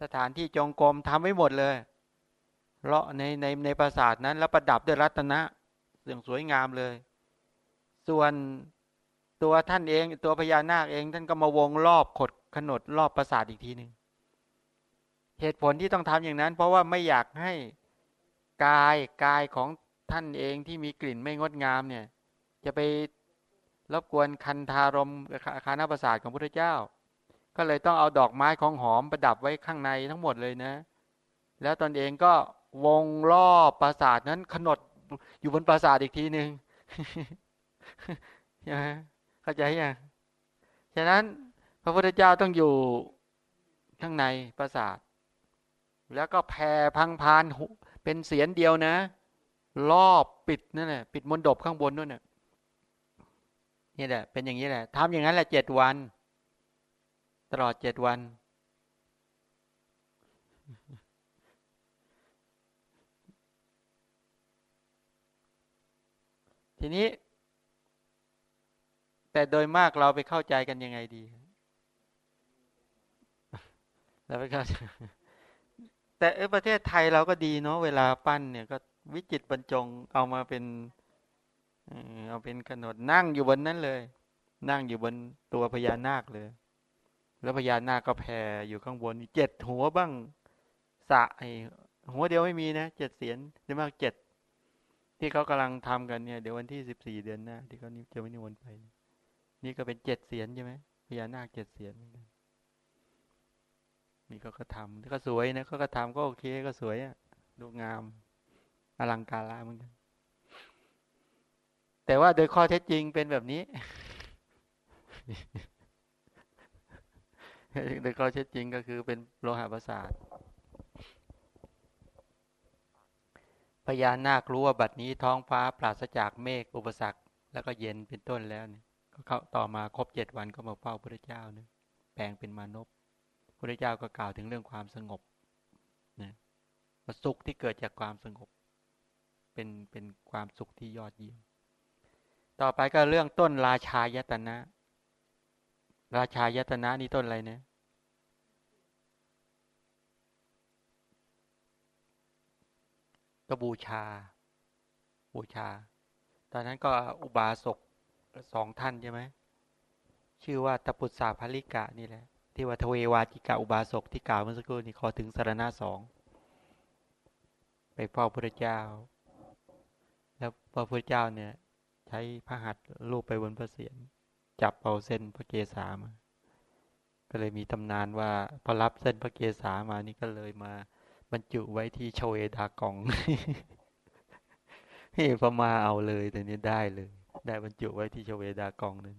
สถานที่จงกรมทำไว้หมดเลยเลาะในในในปราสาทนั้นแล้วประดับด้วยรัตนะเสื่องสวยงามเลย ส่วน ตัวท่านเองตัวพญานาคเองท่านก็มาวงรอบขดขนดรอบปราสาทอีกทีหนึ่งเหตุผลที่ต้องทำอย่างนั้น เพราะว่าไม่อยากให้กายกายของท่านเองที่มีกลิ่นไม่งดงามเนี่ย จะไปรบกวนคันธารมคานาประสาทของพระเจ้า ก็เลยต้องเอาดอกไม้ของหอมประดับไว้ข้างในทั้งหมดเลยนะ แล้วตนเองก็วงรอบปราสาทนั้นขนดอยู่บนปราสาทอีกทีหนึ่งใช่ไหม เข้าใจยังฉะนั้นพระพุทธเจ้าต้องอยู่ข้างในปราสาท แล้วก็แผ่พังพานเป็นเสียนเดียวนะรอบปิดนั่นแหละปิดมนดบข้างบนนู่นน่ะนี่แหละ เป็นอย่างนี้แหละทำอย่างนั้นแหละเจ็ดวัน ตลอดเจ็ดวัน ทีนี้ แต่โดยมากเราไปเข้าใจกันยังไงดีเราไปเข้าใจแต่เออประเทศไทยเราก็ดีเนาะเวลาปั้นเนี่ยก็วิจิตบรรจงเอามาเป็นเอาเป็นขนดนั่งอยู่บนนั้นเลย นั่งอยู่บนตัวพญานาคเลย แล้วพญานาคก็แผ่อยู่ข้างบนเจ็ดหัวบ้างสะไอหัวเดียวไม่มีนะเจ็ดเสียนได้มากเจ็ดที่เขากำลังทำกันเนี่ย เดี๋ยววันที่สิบสี่เดือนหน้าที่เขาจะไม่นิวนไปนี่ นี่ก็เป็นเจ็ดเสียนใช่ไหมพญานาคเจ็ดเสียนนี่เขาก็ทำก็สวยนะเขาก็ทำก็โอเคก็สวยอะดูงาม อลังการละเหมือนกันแต่ว่าโดยข้อเท็จจริงเป็นแบบนี้โดยข้อเท็จจริงก็คือเป็นโลหะประสาทพญานาครู้ว่าบัดนี้ท้องฟ้าปราศจากเมฆอุปสรรค แล้วก็เย็นเป็นต้นแล้วเนี่ย เขาต่อมาครบเจ็ดวันก็มาเฝ้าพระเจ้าเนี่ยแปลงเป็นมานพพระเจ้าก็กล่าวถึงเรื่องความสงบนะสุขที่เกิดจากความสงบ เป็นเป็นความสุขที่ยอดเยี่ยม ต่อไปก็เรื่องต้นราชายตนะ ราชายตนะนี่ต้นอะไรเนี่ยก็บูชา บูชา ตอนนั้นก็อุบาสก สองท่านใช่ไหมชื่อว่าตปุตสาภริกะนี่แหละที่ว่าทเววาจิกะอุบาสกที่กล่าวเมื่อสักครู่นี้ขอถึงสารณะสองไปเฝ้าพระเจ้า แล้วพระพุทธเจ้าเนี่ย ใช้พระหัตถ์ลูบไปบนพระเศียรจับเอาเส้นพระเกศามา ก็เลยมีตำนานว่าพอรับเส้นพระเกศามานี่ก็เลยมา บรรจุไว้ที่โชเอดากองให้พมาเอาเลยแต่นี้ได้เลย ได้บรรจุไว้ที่ชเวดากองนึง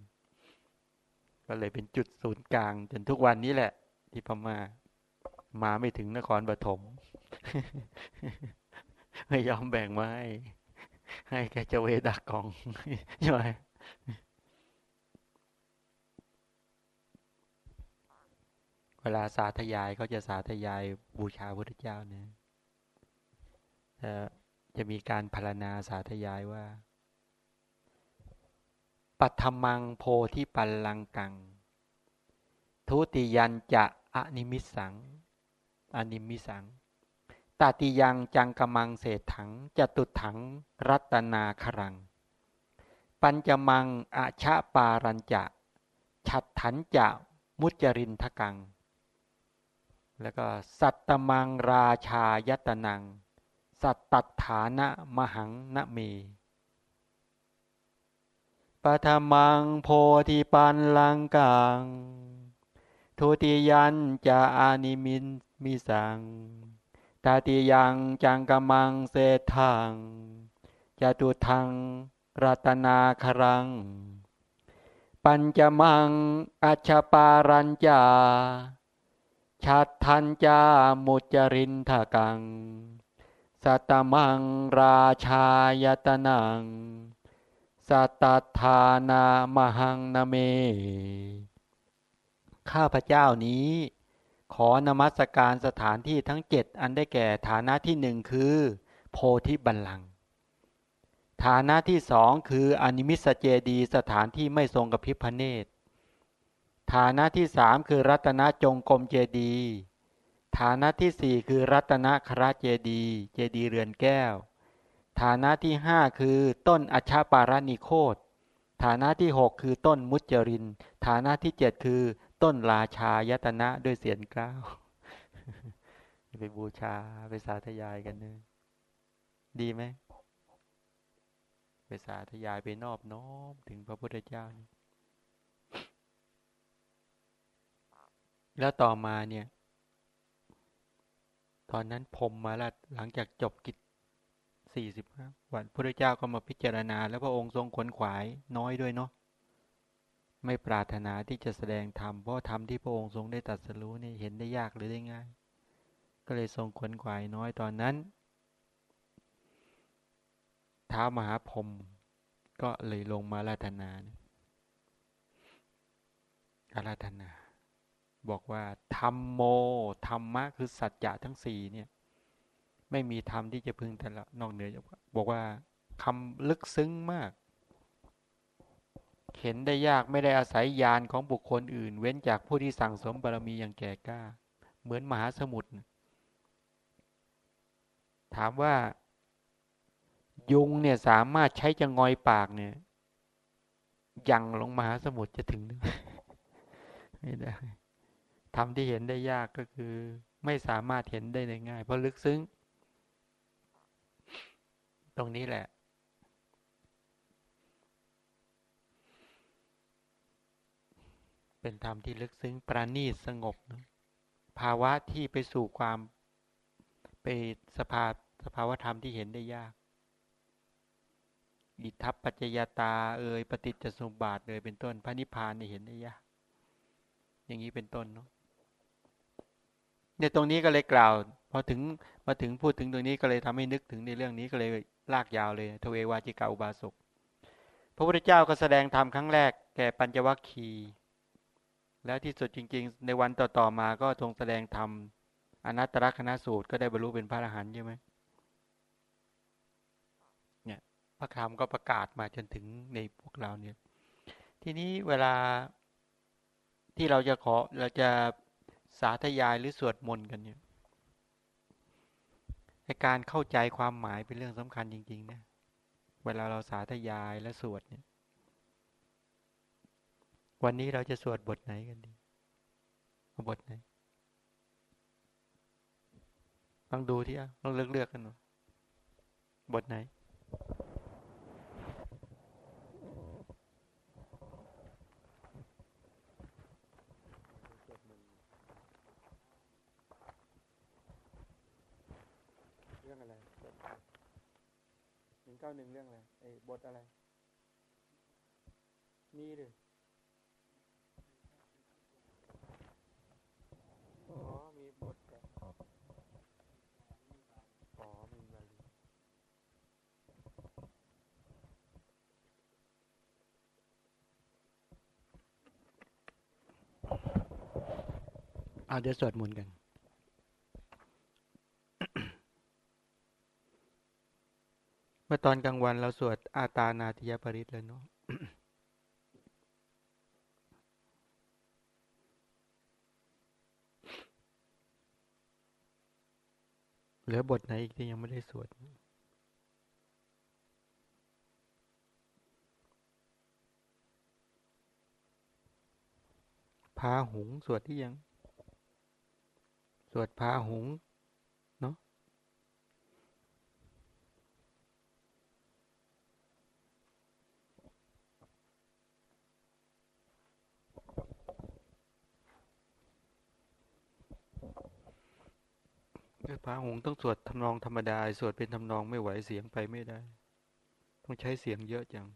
ก็เลยเป็นจุดศูนย์กลาง จนทุกวันนี้แหละ ที่พมามาไม่ถึงนครปฐมไม่ยอมแบ่งมาให้ให้แกเจเวดากองใช่ไหมเวลาสาธยายเขาจะสาธยายบูชาพระเจ้าเนี่ยจะมีการพรรณนาสาธยายว่า ปัทมังโพที่ปัลลังกัง ทุติยันจะอนิมิสัง อนิมิสังตติยังจังกมังเศษถังจะตุถังรัตนาครัง ปัญจมังอาชะปารัญจะฉัดถันจะมุจรินทกัง แล้วก็สัตตมังราชายตนัง สัตตัฐานะมหังนเม ปทมังโพธิปันลังกัง ทุติยันจะอานิมินมิสัง ตาติยังจังกมังเศทังจะตุทังรัตนาครัง ปัญจมังอัชปารัญจาชัดทันจามุจรินทกัง สัตมังราชายตนัง สัตธานามหังนเม ข้าพเจ้านี้ ขอนมัสการสถานที่ทั้งเจ็ดอันได้แก่ฐานะที่หนึ่งคือ โพธิบัลลังก์ฐานะที่สองคืออนิมิสเจดีสถานที่ไม่ทรงกับพิพเนตฐานะที่สามคือรัตนจงกรมเจดี ฐานะที่สี่คือรัตนคราเจดี เจดีเรือนแก้ว ฐานะที่ห้าคือต้นอัชปารานิโคตฐานะที่หกคือต้นมุจจริน ฐานะที่เจ็ดคือ ต้นราชายตนะด้วยเสียงกล้าวไปบูชาไปสาธยายกันเนยดีไหมไปสาธยายไปนอบน้อมถึงพระพุทธเจ้านี่แล้วต่อมาเนี่ย ตอนนั้นพรมมาแล้วหลังจากจบกิจ สี่สิบห้าวันพระเจ้าก็มาพิจารณา แล้วพระองค์ทรงขวนขวายน้อยด้วยเนาะไม่ปรารถนาที่จะแสดงธรรมเพราะธรรมที่พระองค์ทรงได้ตัดสรู้นี่เห็นได้ยากหรือได้ง่าย ก็เลยทรงขวนขวายน้อยตอนนั้นท้ามหาพรมก็เลยลงมาราธนาอาราธนา บอกว่าธรรมโมธรรมะคือสัจจะทั้งสี่เนี่ย ไม่มีธรรมที่จะพึงแต่ละนอกเหนือบอกว่าคำลึกซึ้งมาก เห็นได้ยากไม่ได้อาศัยญาณของบุคคลอื่น เว้นจากผู้ที่สั่งสมบารมีอย่างแก่กล้า เหมือนมหาสมุทรถามว่า ยุงเนี่ยสามารถใช้จะงอยปากเนี่ยยังลงมหาสมุทรจะถึงไม่ได้ทำที่เห็นได้ยากก็คือ ไม่สามารถเห็นได้ง่าย เพราะลึกซึ้ง ตรงนี้แหละเป็นธรรมที่ลึกซึ้งประณีตสงบ ภาวะที่ไปสู่ความไปสภาสภาวะธรรมที่เห็นได้ยาก อิทัปปัจจยตาเอ่ยปฏิจจสมบาทเลยเป็นต้นพระนิพพานนี่เห็นได้ยาก อย่างนี้เป็นต้นเนาะเนี่ยตรงนี้ก็เลยกล่าว พอถึงมาถึงพูดถึงตรงนี้ก็เลยทำให้นึกถึงในเรื่องนี้ก็เลย ลากยาวเลยทเววาจิกาอุบาสกพระพุทธเจ้าก็แสดงธรรมครั้งแรกแก่ปัญจวัคคีแล้วที่สุดจริง ๆ ในวันต่อๆมาก็ทรงแสดงธรรมอนัตตลกนสูตรก็ได้บรรลุเป็นพระอรหันต์ใช่ไหมเนี่ยพระธรรมก็ประกาศมาจนถึงในพวกเราเนี่ย ทีนี้เวลาที่เราจะขอเราจะสาธยายหรือสวดมนต์กันเนี่ย การเข้าใจความหมายเป็นเรื่องสำคัญจริง ๆ นะ เวลาเราสาธยายและสวดเนี่ย วันนี้เราจะสวดบทไหนกันดีบทไหนลองดูที่อะลองเลือกเลือกกันหน่อยบทไหน เก้าหนึ่งเรื่องอะไรไอ้บทอะไร มีหรืออ๋อ มีบทแบบอ๋อ มีบาลีเอาเดี๋ยวสวดมนต์กัน มื่อตอนกลางวันเราสวดอาตานาติยปริตแล้วเนาะเหลือบทไหนอีกที่ยังไม่ได้สวดพาหุงสวดที่ยัง สวดพาหุง พระหงต้องสวดทำนองธรรมดา สวดเป็นทำนองไม่ไหวเสียงไปไม่ได้ ต้องใช้เสียงเยอะจัง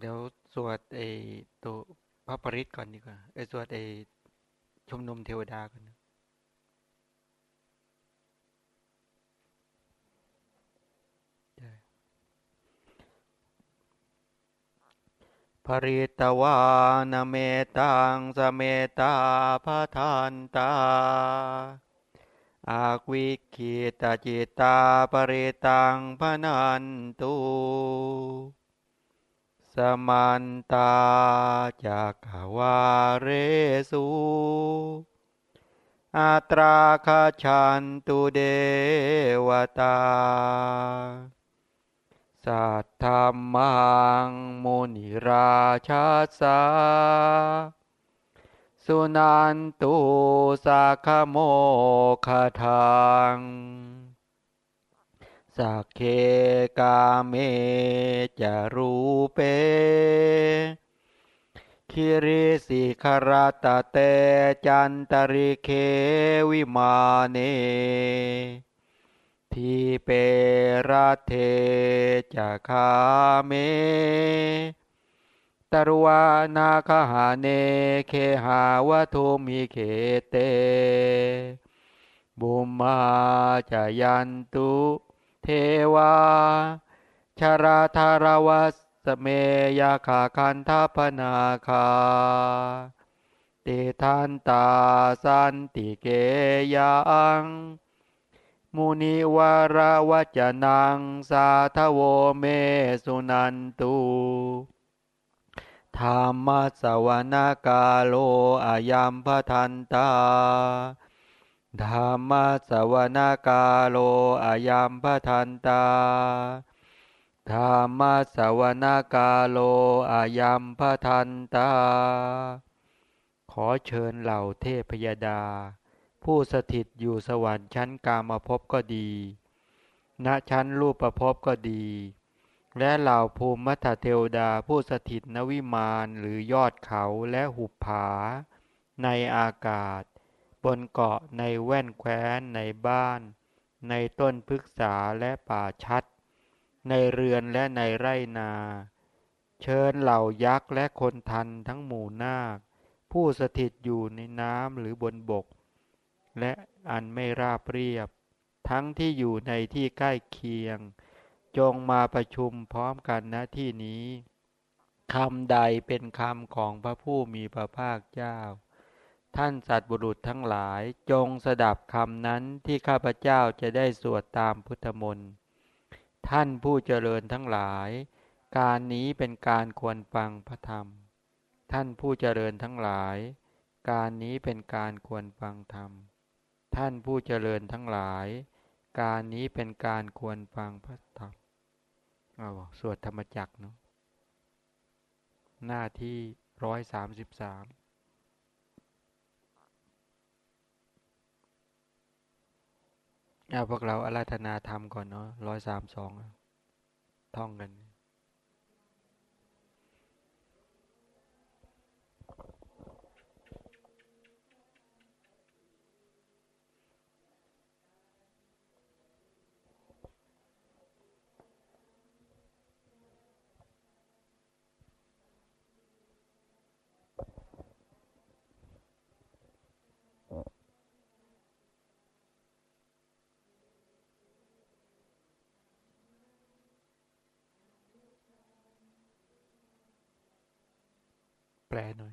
เดี๋ยวสวดไอ้ตัว พระปริศก่อนดีกว่าไอ้สวดไอ้ชมนุมเทวดาก่อนนะภริตวานเมตังสเมตาพะทานตา อาวิคิตจิตาปริตังพนันตุ สมันตาจากวาเรสุอัตราคาชันตุเดวตา สัทธรรมังมุนิราชาสา สุนันตุสักโมคทัง สัคเคกาเมจะรูเป คิริสิขะระตะเฏ จันตะลิกเข วิมาเน ทีเปรัฏเฐ จะคาเม ตรวานาคหาเนเคหาวทุมิเคเต บุมาจะยันตุ เทวา ชราธารวัสเมยาขาคันทพนาคาติทันตาสันติเกยังมุนิวารวัจนังสาทโวเมสุนันตุธรรมสวนากาโลอายัมพทันตา ธรรมสวนากาโลอายัมพทันตาธรรมสวนากาโลอายัมพทันตา ขอเชิญเหล่าเทพยดา ผู้สถิตอยู่สวรรค์ชั้นกามภพก็ดี ณชั้นรูปประภพก็ดี และเหล่าภูมิมัทเทวดาผู้สถิตนวิมานหรือยอดเขาและหุบผา ในอากาศ บนเกาะในแว่นแคว้นในบ้าน ในต้นพฤกษาและป่าชัด ในเรือนและในไร่นา เชิญเหล่ายักษ์และคนทันทั้งหมู่นาค ผู้สถิตอยู่ในน้ำหรือบนบก และอันไม่ราบเรียบ ทั้งที่อยู่ในที่ใกล้เคียง จงมาประชุมพร้อมกันณที่นี้คำใดเป็นคำของพระผู้มีพระภาคเจ้า ท่านสัตว์บุรุษทั้งหลายจงสดับคำนั้นที่ข้าพเจ้าจะได้สวดตามพุทธมนต์ท่านผู้เจริญทั้งหลาย การนี้เป็นการควรฟังพระธรรม ท่านผู้เจริญทั้งหลาย การนี้เป็นการควรฟังธรรม ท่านผู้เจริญทั้งหลาย การนี้เป็นการควรฟังพระธรรมเอาสวดธรรมจักเนาะหน้าที่ร้อยสามสิบสาม เอาพวกเราอาราธนาธรรมก่อนเนาะร้อยสามสองท่องกัน แปลหน่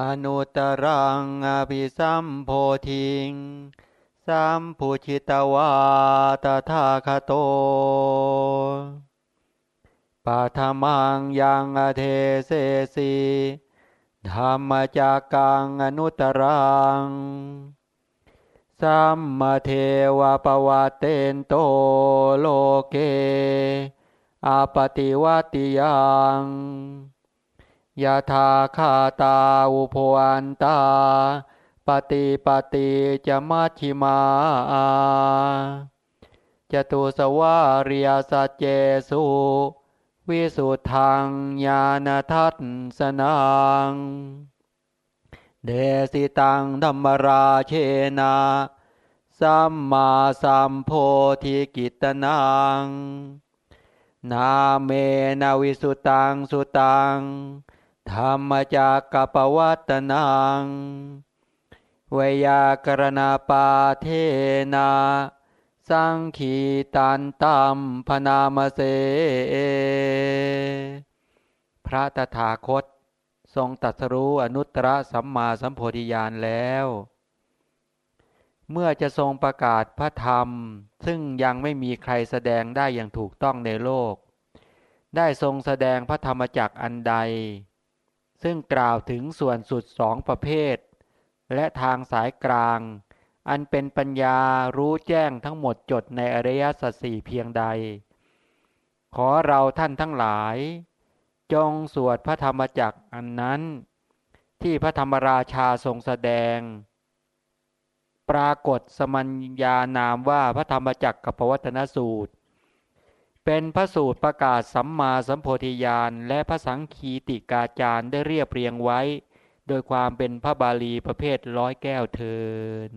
อนุตรังอภิสัมโพธิงสัมพุชิตวาตถาคโตปัทมังยังอเทเสสีธรรมจากกังอนุตรัง สัมมาเทวปวัตเตนโตโลเก อาปติวัติยัง ยาธาคาตาอุปวันตา ปฏิปฏิจะมัชชิมาจตุสวาริยสัจเจสุวิสุทธังญาณทัศสนัง เดสิตังธรรมราเชนาสัมมาสัมโพธิกิตนัง นาเมนาวิสุตังสุตัง ธรรมจักกปวัตนังวยากรณาปาเทนา สังขีตันตัมพนามเส พระตถาคต ทรงตัสรู้อนุตตรสัมมาสัมโพธิญาณแล้ว เมื่อจะทรงประกาศพระธรรม ซึ่งยังไม่มีใครแสดงได้อย่างถูกต้องในโลก ได้ทรงแสดงพระธรรมจักอันใด ซึ่งกล่าวถึงส่วนสุดสองประเภท และทางสายกลาง อันเป็นปัญญารู้แจ้งทั้งหมดจดในอริยสัจสี่เพียงใด ขอเราท่านทั้งหลาย จงสวดพระธรรมจักรอันนั้น ที่พระธรรมราชาทรงแสดง ปรากฏสมัญญานามว่าพระธรรมจักรกับพวัตนสูตร เป็นพระสูตรประกาศสัมมาสัมโพธิญาณและพระสังคีติกาจารย์ได้เรียบเรียงไว้ โดยความเป็นพระบาลีประเภทร้อยแก้วเทิน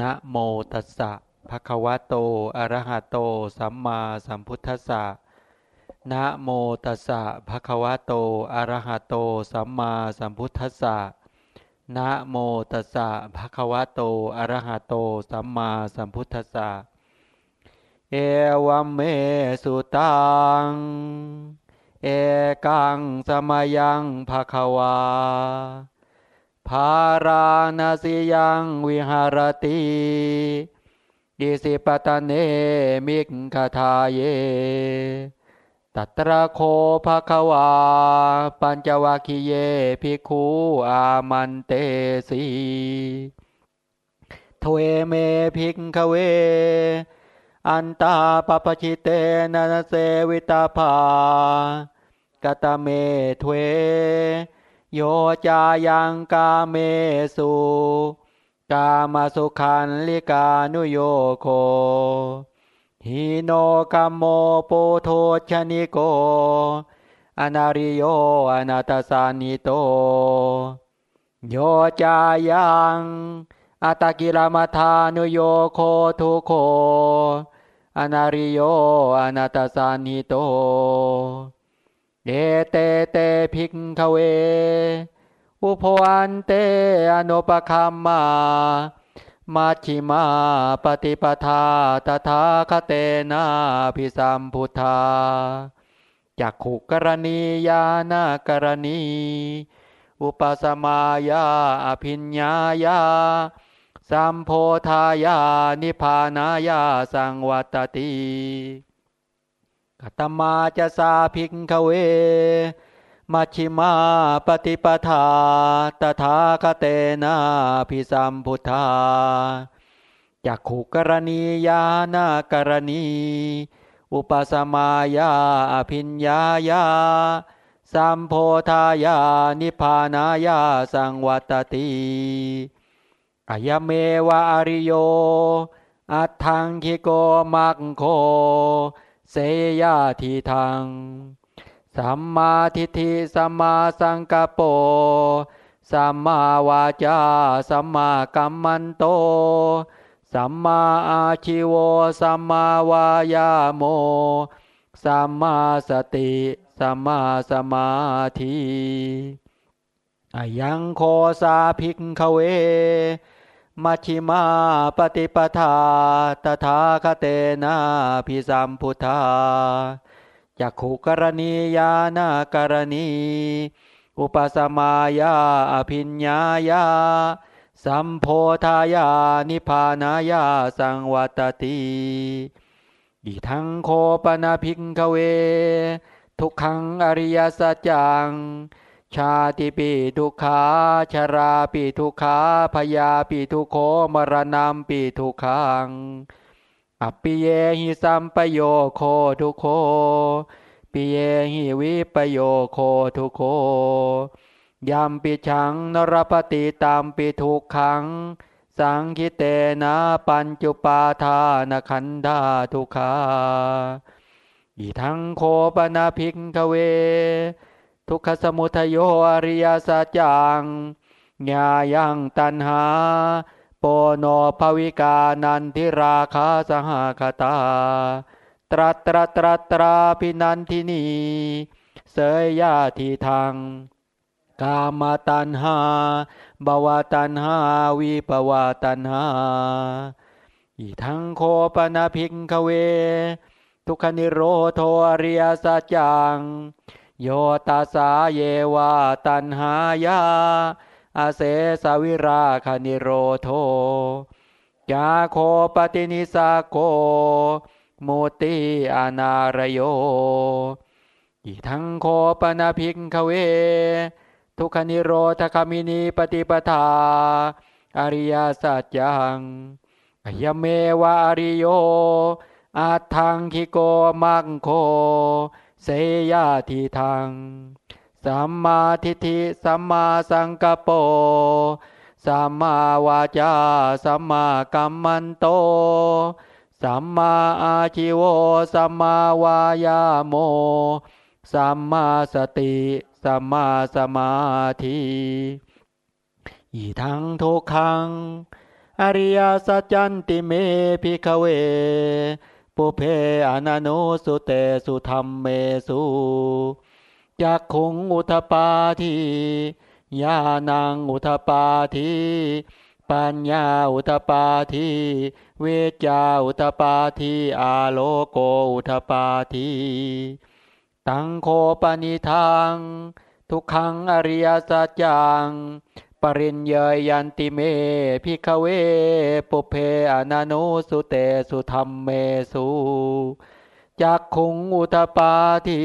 นะโมตัสสะภะคะวะโต อะระหะโต สัมมาสัมพุทธัสสะนะโมตัสสะภะคะวะโต อะระหะโต สัมมาสัมพุทธัสสะนะโมตัสสะภะคะวะโต อะระหะโต สัมมาสัมพุทธัสสะ เอวัมเมสุตัง เอกังสมยังภะคะวา ภาราณสียังวิหารติอิสิปตะเนมิกขทาเย ตัตระโคภะควา ปัญจวัคคีเยภิกขุอามันเตสีทเวเมภิกขเว อันตาปปชิเตนะเสวิตาภากตเมทเวโยจายังกาเมสุกามะสุขัลลิกานุโยโคหีโน คัมโม โปถุชชะนิโก อะนะริโย อะนัตถะสัญหิโต โยจายัง อัตตะกิละมะถานุโยโคทุกโข อะนะริโย อะนัตถะสัญหิโต เอเตเตภิกขเว อุปวันเตอนุปคัมมามัชชิมาปฏิปทาตถาคเตนาพิสัมพุทธาจักขุกรณียานากรณี อุปสมายาอภิญญายา สัมโพธายานิพานายาสังวัตติกตมาจะสาพิกเว มัชิมาปฏิปทา ตถาคเตนาพิสัมพุทธาจากขุกรณียานากรณี อุปสมายาอภิญญายาสัมโพธายานิพานายาสังวัตติ อายเมวะอริโย อัตถังคิโกมักโค เสยาทีทางสัมมาทิฏฐิสัมมาสังกปรสัมมาวาจา สัมมากัมมันโต สัมมาอาชิวสัมมาวายาโม สัมมาสติ สัมมาสมาธิอยังโคสาภิกขเว มัชิมาปฏิปทาตถาคเตนะพิสัมพุทธาจักขุกรณียานากรณี อุปสมายาอภิญญายา สัมโพธายานิพานายาสังวัตติอีทังโคปนาภิกขเว ทุกขังอริยสัจจัง ชาติปีทุกขาชาราปีทุกขาพยาปีทุโคมรณะปีทุกขังอปิเยหิสัมปโยโคทุโคปิเยหิวิปโยโคทุโคยามปิชังนรปฏิตามปิทุกขัง สังคิเตนะปัญจุปาทานขันธาทุกขาอีทังโคปนาภิกขเว ทุกขสมุทโยอริยสัจจังญายังตันหา โปโนภวิกานันทิราคาสหคตา ตรัตรัตรัตราพินันทินี เสยยาทีทางกามตันหาบาวตันหาวิปวาตันหา อีทั้งโคปนาภิกขเว ทุกขนิโรโทอริยสัจจัง โยตาสาเยวาตันหายาอาเสสวิราคานิโรโทจาโคปตินิสาโกมุติอนารโย อีทั้งโคปนาภิกขเว ทุกขนิโรธคามินีปฏิปทา อริยสัจจังยเมวะอริโย อาทังคิโกมังโค เสยาทีทังสัมมาทิฏฐิสัมมาสังกปโปสัมมาวาจาสัมมากัมมันโต สัมมาอาชิโวสัมมาวายาโม สัมมาสติสัมมาสมาธิอีทังทุกขัง อริยสัจจันติเมพิขเว ปุเพอนันุสุเตสุธรรมเมสุจักขุงอุทปาทีญาณังอุทปาทีปัญญาอุทปาทีเวจาอุทปาทีอาโลโกอุทะปาทิ ตังโข ปะนิทังทุกขัง อะริยะสัจจัง ปะริญเญยยันติเม ภิกขะเวปุพเพ อะนะนุสสุเตสุธัมเมสุจักขุงอุทะปาทิ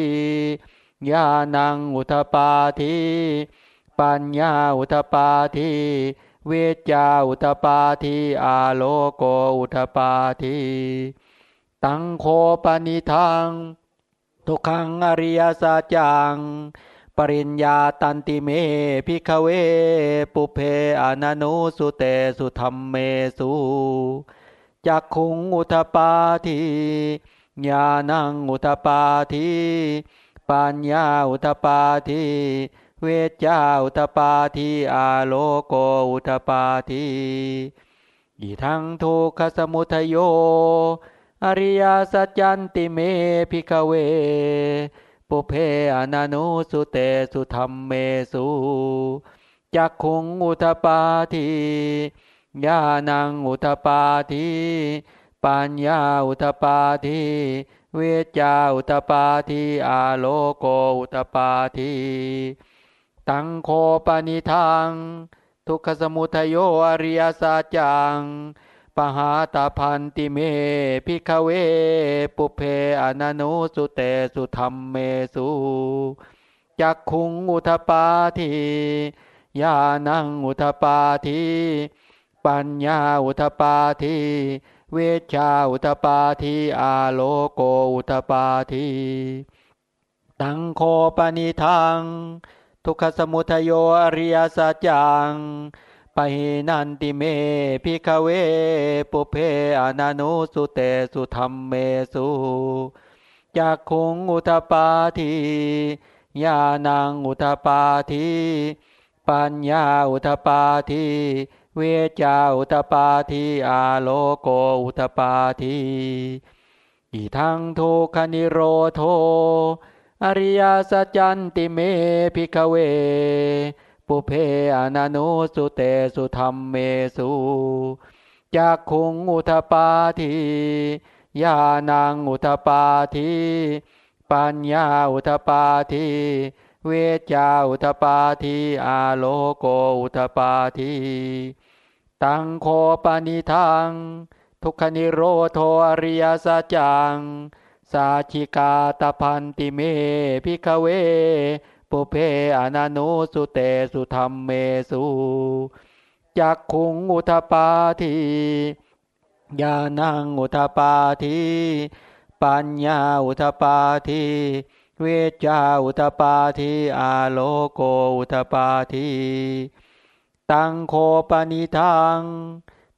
ญาณังอุทะปาทิปัญญาอุทะปาทิ วิชชาอุทะปาทิอาโลโกอุทปาทิตังโคปนิทังทุกขังอริยสัจจัง ปริญญาตันติเมพิกเว ปุเพอนันุสุเตสุธรรมเมสุจักขุงอุทปาทิญาณังอุทปาทิปัญญาอุตปาทิเวจาอุตปาทิอาโลโกอุตปาทิอีทั้งทุกขสมุทโย อริยสัจจันติเมพิกเว ปุเพอนานุสุเตสุธรรมเมสุจักขุงอุตปาทิญาณังอุตปาทิปัญญาอุตปาทิเวจาอุตปาทิอาโลโกอุตปาทิตังโคปนิทัง ทุกขสมุทโยอริยสัจจัง ปหาตาพันติเมพิกเว ปุเพอนันุสุเตสุธรรมเมสุจักคุงอุทปาทิญาณังอุทปาทิปัญญาอุทปาทิเวชาอุตปาทิอาโลโกอุตปาทิตังโคปนิทัง ทุกขสมุทโยอริยสัจจัง ปหินันติเมพิกเวปุเพอนานุสุเตสุธรรมเมสุจักคงอุตปาทิญาณังอุตปาทิปัญญาอุตปาทิเวจาอุตปาทิอาโลโกอุตปาทิอีทังทุกขนิโรโทอริยสัจจันติเมพิกเว ปุเพอนานุสุเตสุธรรมเมสุจักคุงอุทปาทิญาณังอุทปาทิปัญญาอุทปาทิเวจาอุทปาทิอาโลโกอุทะปาทิตังโข ปะนิทังทุกขะนิโรโธ อะริยะสัจจังสัจฉิกาตัพพันติเม ภิกขะเว ปุพเพ อะนะนุสสุเตสุธัมเมสุจักขุงอุทะปาทิญาณังอุทะปาทิปัญญาอุทะปาทิวิชชาอุทะปาทิอาโลโกอุทะปาทิตังโข ปะนิทัง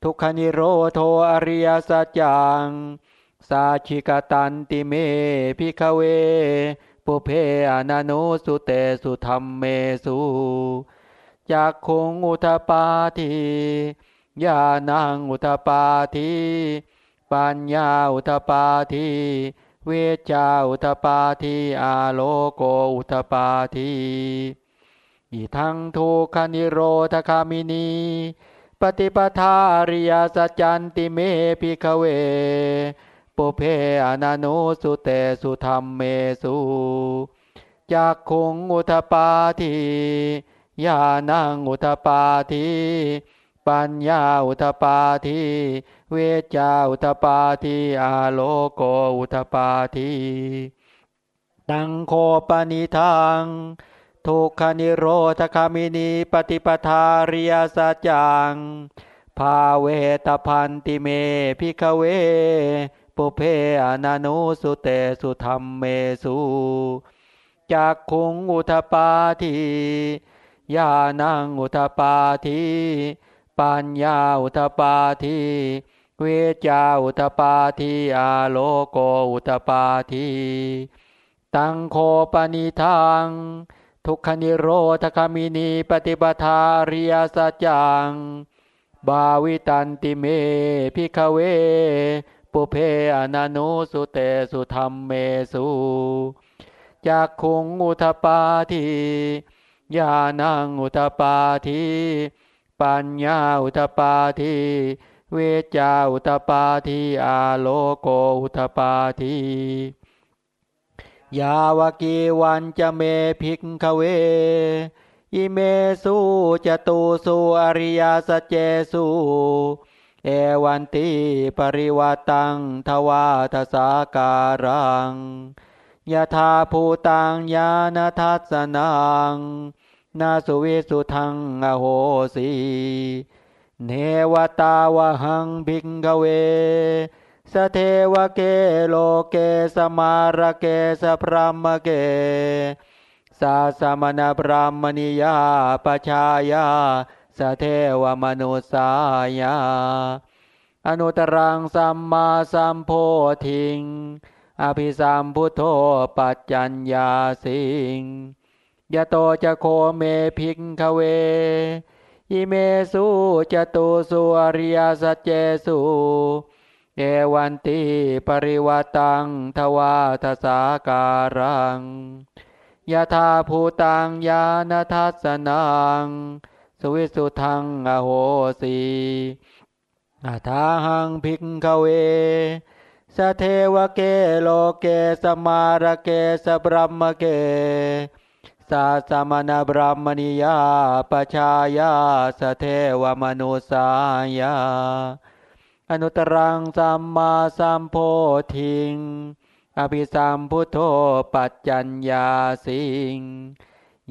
ทุกขะนิโรโธ อะริยะสัจจังสัจฉิกะตันติเม ภิกขะเว ปุพเพ อะนะนุสสุเตสุธัมเมสุจักขุงอุทะปาทิญาณังอุทะปาทิปัญญาอุทะปาทิ วิชชาอุทะปาทิอาโลโกอุทะปาทิอิทังทุกขะนิโรธะคามินี ปะฏิปะทา อะริยะสัจจันติเม ภิกขะเว ปุพเพ อะนะนุสสุเตสุธัมเมสุจักขุงอุทะปาทิญาณังอุทะปาทิปัญญาอุทะปาทิ วิชชาอุทะปาทิอาโลโกอุทะปาทิตังโข ปะนิทังทุกขะนิโรธะคามินี ปะฏิปะทา อะริยะสัจจังภาเวตัพพันติเม ภิกขะเว ปุพเพ อะนะนุสสุเตสุธัมเมสุจักคุงอุทปาทิญาณังอุทปาทิปัญญาอุทปาทิเวจาอุทปาทิอาโลโกอุทปาทิตังโคปนิทังทุกขนิโรธคามินีปฏิปทาริยสัจจัง บาวิตันติเมพิกเว ปุเพอนานุสุเตสุธรรมเมสุจักคุงอุทปาทิญาณังอุทปาทิปัญญาอุทปาทิเวจาอุทปาทิอาโลโกอุทปาทิยาวกีวันจะเมพิกขเว อิเมสุจตุสุอริยสเจสุ เอวันติปริวัตังทวาทสาการังยะธาภูตังญาณทัสนังนาสุวิสุทังอโหสีเนวตาวหังพิงกเว สเทวเกโลเกสมารเกสพรามเก สาสมณพรามณียาปชายา สเทวมนุสายาอนุตรังสัมมาสัมโพธิง อภิสัมพุทโธปัจจัญญาสิงยะโตจะโคเมพิงคเวอิเมสุจตุสุอริยสัจเจสุเอวันติปริวตังทวาทสาการังยะธาภูตังญาณทัสนัง สวิสุทังอโหสีอาทาหังพิกขเวสเทวเกโลเกสมารเกสบรมเกสาสมณบรมณียาปชายาสเทวมนุสายา อนุตรังสัมมาสัมโพธิง อภิสัมพุทโธปัจจัญญาสิง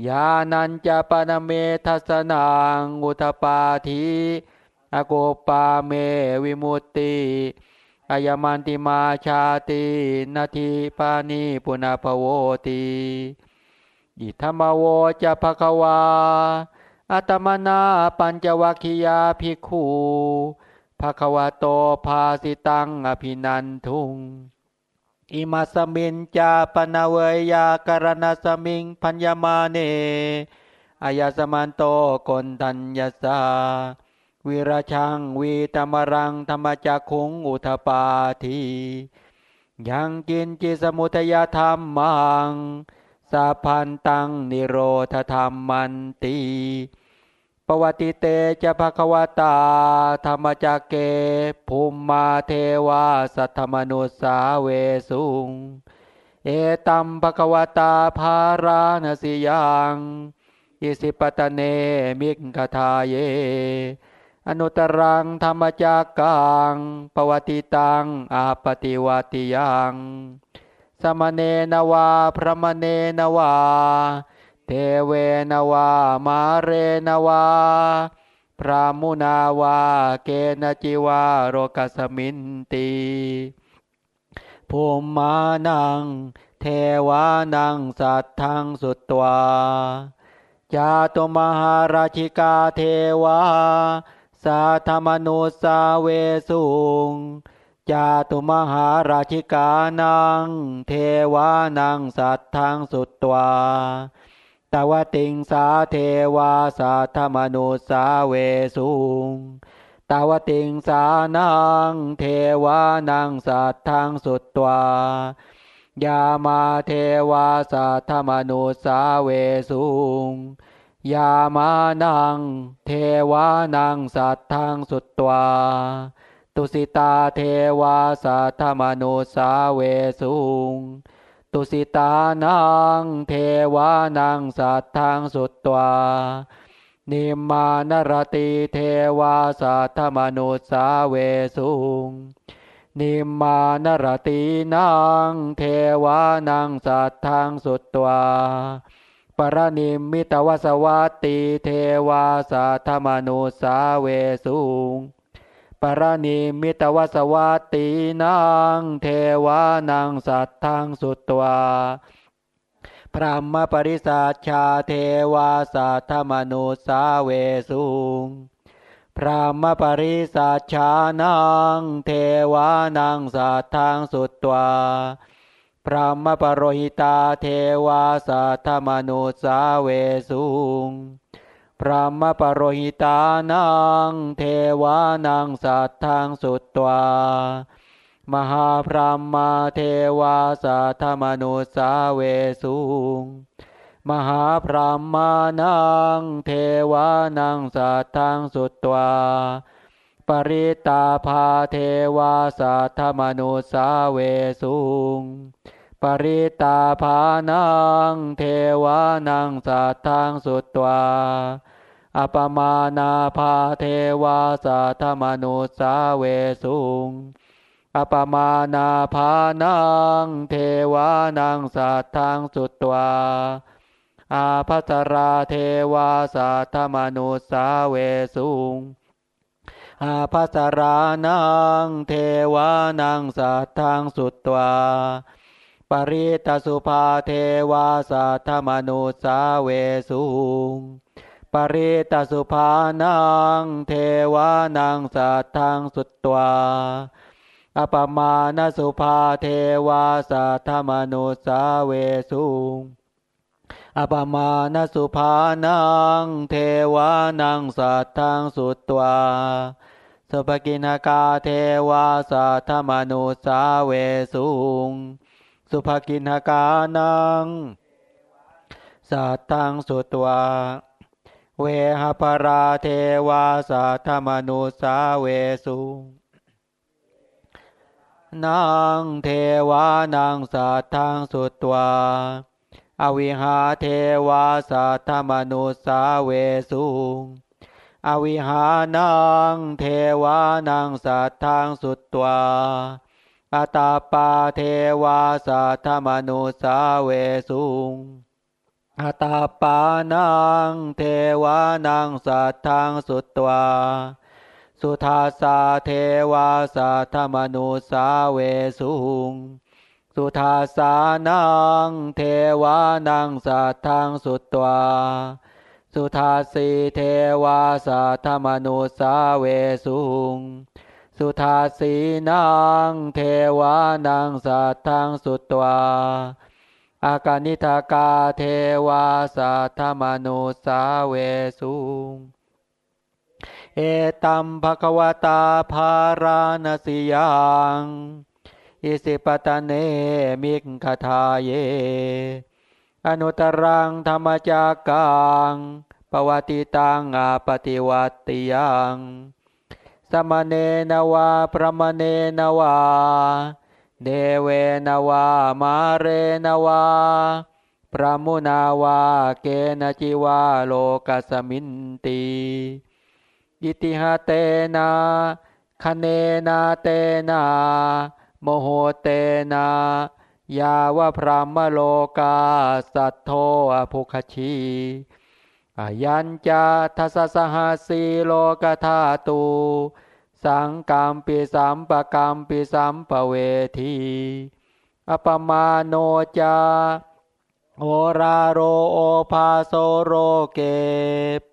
ยานันจะปนเมทัสนังอุทปาทิอโกปาเมวิมุตติอายมันติมาชาตินาทีปานิปุนาภโวติอิธรรมโวจะภควาอัตมนาปัญจวัคคียาภิกขุภควโตภาสิตังอภินันทุง อิมาสมินจาปนาเวยาการณสมิงพัญญมาเนอายาสมันโตกนทัญญาสาวิราชังวีตมรังธรรมจักคุงอุทปาทียังกินจิสมุทยธรรมมังสาพันตังนิโรธธรรมมันตี ปวัติเตจะภควตา ธรรมจักเกภูมิมาเทวาสัทธมนุสาเวสุง เอตัมภควตาภาราณสิยังอิสิปตเนมิกทาเย อนุตรังธรรมจักกังปวัติตังอาปติวัติยัง สมเนนวาพระมเนนวา เทเวนวามาเรนวา พระมุนาวา เกณจิวาโรกสมินตีภูมานัง เทวานังสัตทังสุตวาจาตุมหาราชิกาเทวา สาธมนุสาเวสุงจาตุมหาราชิกานัง เทวานังสัตทังสุตวา ตวติงสาเทวาสาธมนุสาเวสุงตาวติงสานังเทวานังสัตทังสุตตวายามาเทวาสัทธมนุสาเวสุงยามานังเทวานังสัตทังสุตตวาตุสิตาเทวาสัทธมนุสาเวสุง ตุสิตานังเทวานังสัตทังสุตตวานิมานรติเทวาสัทธมนุสาเวสุงนิมานรตินังเทวานังสัตทังสุตตวาปรนิมิตวสวัตติเทวาสัทธมนุสาเวสุง ปรนิมิตวสวัตตินังเทวานังสัตทังสุตวาพระมปริสัชชาเทวาสัทธมนุสาเวสุงพระมปริสัชชานังเทวานังสัทธังสุตวาพระมปรหิตาเทวาสัทธมนุสาเวสุง พระมปรหิตานังเทวานังสัตทธังสุตตวามหาพรหมาเทวาสัทธมนุสาเวสุงมหาพรหมานังเทวานังสัตทังสุตตวาปริตาภาเทวาสัทธมนุสาเวสุง ปริตาภานังเทวานังสัตทังสุตตวาอปมานาภาเทวาสัทธมนุสาเวสุงอปมานาภานังเทวานังสัตทังสุตตวาอาภัสราเทวาสัทธมนุสาเวสุงอาภัสรานังเทวานังสัทธังสุตตวา ปริตสุภาเทวาสัทธมนุสาเวสุงปริตสุภานังเทวานังสัทธังสุตตวาอปมาณสุภาเทวาสัทธมนุสาเวสุงอปมาณสุภานังเทวานังสัตทังสุตตวาสุภกินากาเทวาสัทธมนุสาเวสุง สุภกินากานังสัตทังสุตวาเวหปราเทวาสัทธมนุสาเวสุนางเทวานังสัตทังสุตวาอวิหาเทวาสัทธมนุสาเวสุอวิหานังเทวานังสัทธังสุตตวา อัตาปาเทวาสัทธมนุสาเวสุงอัตาปานังเทวานังสัทธังสุตตวาสุทาสาเทวาสัทธมนุสาเวสุงสุทาสานังเทวานังสัทธังสุตตวาสุทาสีเทวาสัทธมนุสาเวสุง สุทาสีนังเทวานังสัทธังสุตวาอากานิทากาเทวาสัทธมนุสาเวสุงเอตัมภควตาภาราณสิยังอิสิปตะเนมิกขทาเย อนุตรังธรรมจักกังปวติตังอาปฏิวัติยัง สมเนนวาพระมเนนวา เดเวนวามาเรนวาพระมุนาวาเกนจิวาโลกสมินตีอิติหาเตนาคเนนาเตนา โมโหเตนายาวะพรหมโลกาสัทโทอภุคชี ยัญจาทัสสหาสีโลกะธาตุ สังกัมปิสัมปะกัมปิสัมปะเวธิ อัปปะมาโณ จะ โอฬาโรโอภาโส โลเก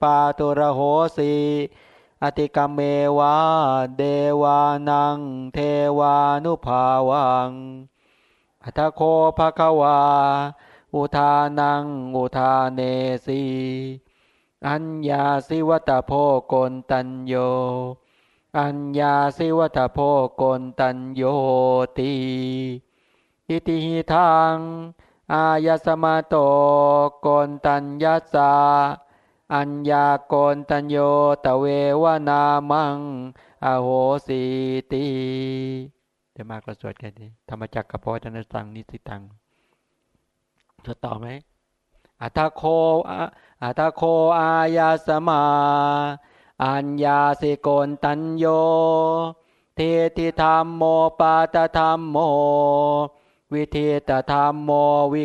ปาตุระโหสิ อะติกกัมเมวะ เทวานัง เทวานุภาวังอะถะโข ภะคะวา อุทานัง อุทาเนสี อัญญาสิวัตโพกนตัญโย อัญญาสิวัตโพกนตัญโยตีอิติหิทังอายสมาโตโกนตัญญาสาอัญญาโกนตัญโยตะเววนามัง อโหสีตีเดี๋ยวมากระสวดกันดีธรรมจักรกับพจนตังนิสิตังจะต่อไหมอัตโคอัตโคอายาสมา อัญญาสิโกนตัญโย เทติธรรมโมปาตธรรมโม วิเทตธรรมโมวิ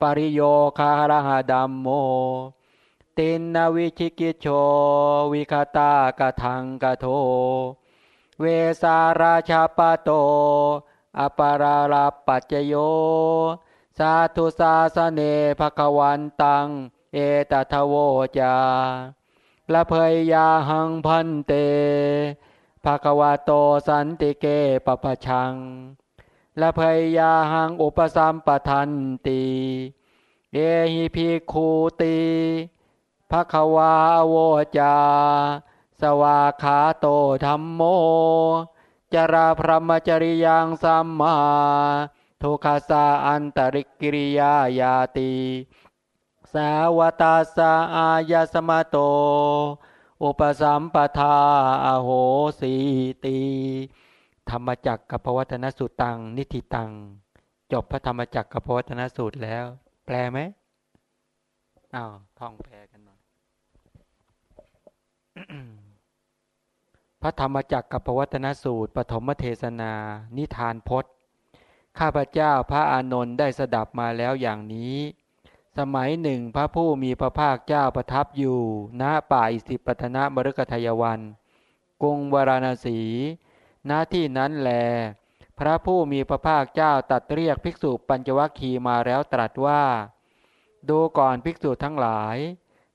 ปริโยคารหดัมโม ตินนวิชิกิโชวิคตากะทังกะโท เวสาราชาปโต อปาราลาปัจโย สาธุสาสเนภควันตัง เอตทโวจาละเพยยาหังพันเตภควาโตสันติเกปปะชังละเพยยาหังอุปสัมปทันตีเอหิพิคูตีภควาโวจา สวาขาโตธรรมโม จราพรหมจริยังสัมมาทุคาสาอันตริกิริยายาติ สาวตาสาอายสมโต อุปสัมปทาอโหสีตีธรรมจักกับพวัตนสูตรตัง นิติตัง จบพระธรรมจักกับพวัตนสูตรแล้ว แปลไหมอ้าวท่องแปลกันหน่อยพระธรรมจักกับพวัตนสูตร ปฐมเทศนา นิทานพจน์ ข้าพเจ้าพระอานนท์ได้สดับมาแล้วอย่างนี้ สมัยหนึ่งพระผู้มีพระภาคเจ้าประทับอยู่ ณ ป่าอิสิปตนะมฤคทายวัน กรุงวาราณสี ณ ที่นั้นแล พระผู้มีพระภาคเจ้าตัดเรียกภิกษุปัญจวัคคีมาแล้วตรัสว่า ดูก่อนภิกษุทั้งหลาย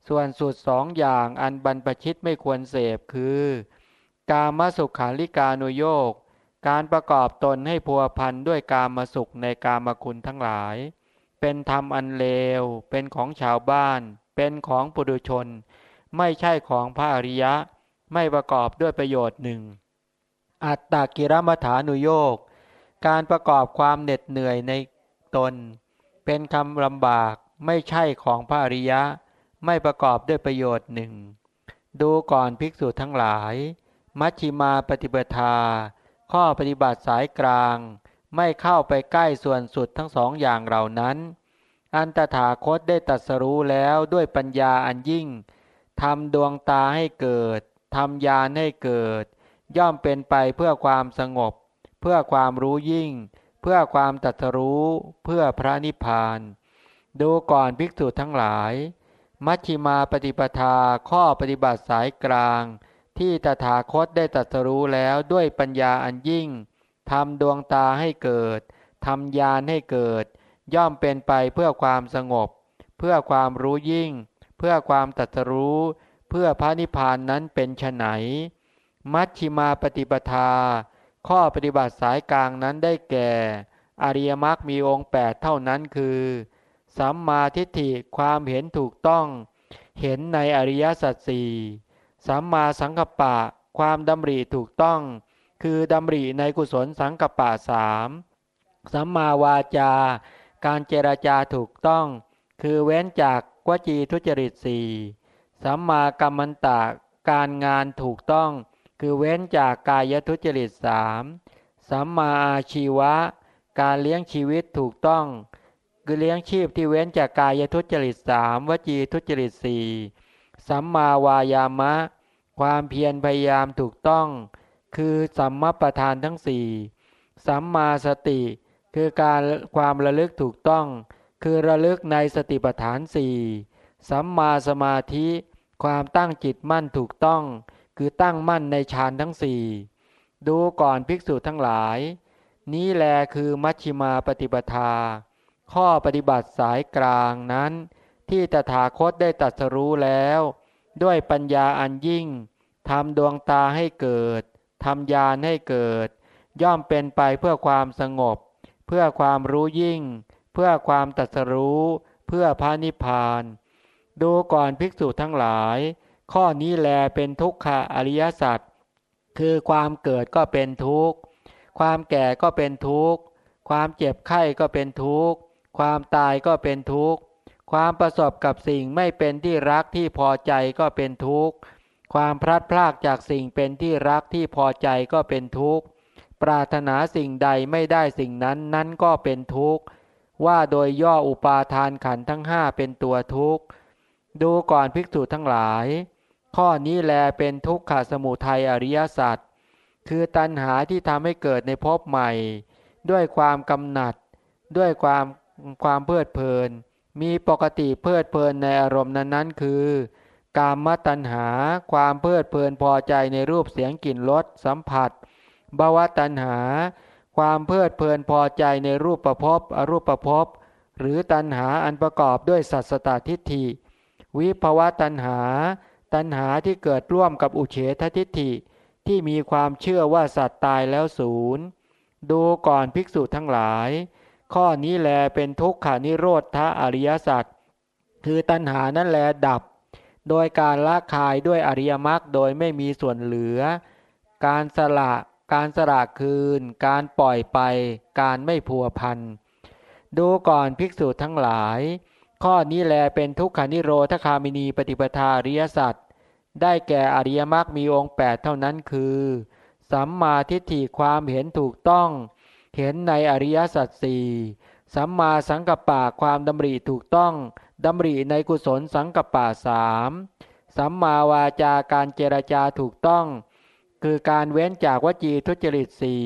ส่วนสุดสองอย่างอันบรรพชิตไม่ควรเสพคือ กามสุขขาลิกานุโยก การประกอบตนให้พัวพันด้วยกามสุขในกามคุณทั้งหลาย เป็นธรรมอันเลว เป็นของชาวบ้าน เป็นของปุถุชน ไม่ใช่ของพระอริยะ ไม่ประกอบด้วยประโยชน์หนึ่ง อัตตากิรมัฐานุโยกการประกอบความเหน็ดเหนื่อยในตน เป็นคำลำบากไม่ใช่ของพระอริยะ ไม่ประกอบด้วยประโยชน์หนึ่ง ดูก่อนภิกษุทั้งหลาย มัชชิมาปฏิปทาข้อปฏิบัติสายกลาง ไม่เข้าไปใกล้ส่วนสุดทั้งสองอย่างเหล่านั้น อันตถาคตได้ตัดสรู้แล้วด้วยปัญญาอันยิ่งทำดวงตาให้เกิดทำญาณให้เกิด ย่อมเป็นไปเพื่อความสงบ เพื่อความรู้ยิ่ง เพื่อความตัสรู้ เพื่อพระนิพพาน ดูก่อนภิกษุทั้งหลาย มัชฌิมาปฏิปทาข้อปฏิบัติสายกลาง ที่ตถาคตได้ตัสรู้แล้วด้วยปัญญาอันยิ่ง ทำดวงตาให้เกิดทำญาณให้เกิด ย่อมเป็นไปเพื่อความสงบ เพื่อความรู้ยิ่ง เพื่อความตัสรู้ เพื่อพระนิพพานนั้นเป็นไฉนมัชชิมาปฏิปทา ข้อปฏิบัติสายกลางนั้นได้แก่ อริยมรรคมีองค์8เท่านั้นคือ สัมมาทิฏฐิความเห็นถูกต้อง เห็นในอริยสัจสี่สัมมาสังกัปปะ ความดำริถูกต้อง คือดำริในกุศลสังกปปะสามสัมมาวาจา การเจรจาถูกต้อง คือเว้นจากวจีทุจริตสี่สัมมากัมมันตะการงานถูกต้อง คือเว้นจากกายทุจริตสามสัมมาอาชีวะ การเลี้ยงชีวิตถูกต้อง คือเลี้ยงชีพที่เว้นจากกายทุจริตสามวจีทุจริตสี่สัมมาวายามะ ความเพียรพยายามถูกต้อง คือสัมมาประธานทั้งสี่สัมมาสติ คือการความระลึกถูกต้อง คือระลึกในสติปัฏฐานสี่สัมมาสมาธิ ความตั้งจิตมั่นถูกต้อง คือตั้งมั่นในฌานทั้งสี่ดูก่อนภิกษุทั้งหลาย นี้แลคือมัชชิมาปฏิปทา ข้อปฏิบัติสายกลางนั้น ที่ตถาคตได้ตัดสรู้แล้ว ด้วยปัญญาอันยิ่งทำดวงตาให้เกิด ทำญาณให้เกิด ย่อมเป็นไปเพื่อความสงบ เพื่อความรู้ยิ่ง เพื่อความตัดสรู้ เพื่อพระนิพพาน ดูก่อนภิกษุทั้งหลาย ข้อนี้แลเป็นทุกขะอริยสัจคือความเกิดก็เป็นทุกข์ ความแก่ก็เป็นทุกข์ ความเจ็บไข้ก็เป็นทุกข์ ความตายก็เป็นทุกข์ ความประสบกับสิ่งไม่เป็นที่รักที่พอใจก็เป็นทุกข์ ความพลัดพรากจากสิ่งเป็นที่รักที่พอใจก็เป็นทุกข์ ปรารถนาสิ่งใดไม่ได้สิ่งนั้นนั้นก็เป็นทุกข์ ว่าโดยย่ออุปาทานขันทั้งห้าเป็นตัวทุกข์ ดูก่อนภิกษุทั้งหลาย ข้อนี้แลเป็นทุกขสมุทัยอริยสัจ คือตัณหาที่ทำให้เกิดในภพใหม่ ด้วยความกำหนัด ด้วยความความเพลิดเพลิน มีปกติเพลิดเพลินในอารมณ์นั้นๆ คือ กามตัณหา ความเพลิดเพลินพอใจในรูปเสียงกลิ่นรสสัมผัสภาวตัณหา ความเพลิดเพลินพอใจในรูปประพบอรูปประพบหรือตัณหาอันประกอบด้วยสัตสตทิฏฐิ วิภวะตัณหา ตัณหาที่เกิดร่วมกับอุเฉททิฏฐิ ที่มีความเชื่อว่าสัตว์ตายแล้วศูนย์ดูก่อนภิกษุทั้งหลาย ข้อนี้แลเป็นทุกขานิโรธทะอริยสัจคือตัณหานั่นแลดับ โดยการละคายด้วยอริยมรรคโดยไม่มีส่วนเหลือ การสละการสละคืน การปล่อยไป การไม่พัวพัน ดูก่อนภิกษุทั้งหลาย ข้อนี้แลเป็นทุกขานิโรธคามินีปฏิปทาริยสัตว์ได้แก่อริยมรรคมีองค์ 8 เท่านั้นคือ สัมมาทิฏฐิความเห็นถูกต้อง เห็นในอริยสัจสี่สัมมาสังกัปปะความดำริถูกต้อง ดำริในกุศลสังกัปปะสามสัมมาวาจาการเจรจาถูกต้อง คือการเว้นจากวจีทุจริตสี่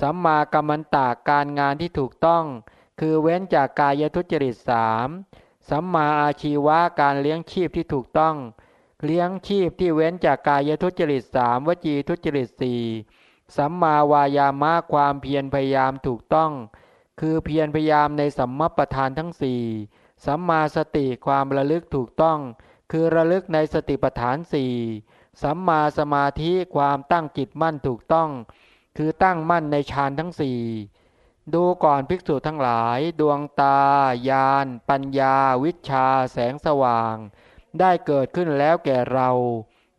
สัมมากัมมันตาการงานที่ถูกต้อง คือเว้นจากกายทุจริตสามสัมมาอาชีวะการเลี้ยงชีพที่ถูกต้อง เลี้ยงชีพที่เว้นจากกายทุจริตสามวจีทุจริตสี่สัมมาวายามะความเพียรพยายามถูกต้อง คือเพียรพยายามในสัมมประธานทั้งสี่ สัมมาสติความระลึกถูกต้อง คือระลึกในสติปัฏฐานสี่สัมมาสมาธิความตั้งจิตมั่นถูกต้อง คือตั้งมั่นในฌานทั้งสี่ดูก่อนภิกษุทั้งหลาย ดวงตา ญาณ ปัญญา วิชา แสงสว่าง ได้เกิดขึ้นแล้วแก่เรา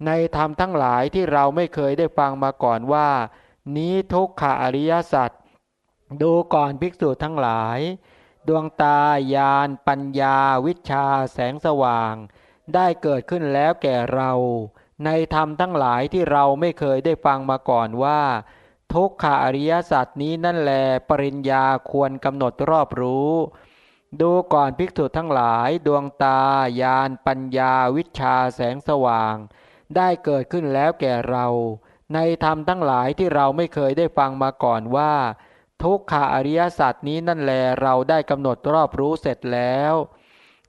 ในธรรมทั้งหลายที่เราไม่เคยได้ฟังมาก่อนว่า นี้ทุกขอริยสัจดูก่อนภิกษุทั้งหลาย ดวงตาญาณปัญญา วิชา แสงสว่าง ได้เกิดขึ้นแล้วแก่เรา ในธรรมทั้งหลายที่เราไม่เคยได้ฟังมาก่อนว่า ทุกขาอริยสัจนี้นั่นแลปริญญาควรกำหนดรอบรู้ ดูก่อนภิกษุทั้งหลายดวงตาญาณปัญญา วิชา แสงสว่าง ได้เกิดขึ้นแล้วแก่เรา ในธรรมทั้งหลายที่เราไม่เคยได้ฟังมาก่อนว่า ทุกขาอริยสัจนี้นั่นแลเราได้กำหนดรอบรู้เสร็จแล้ว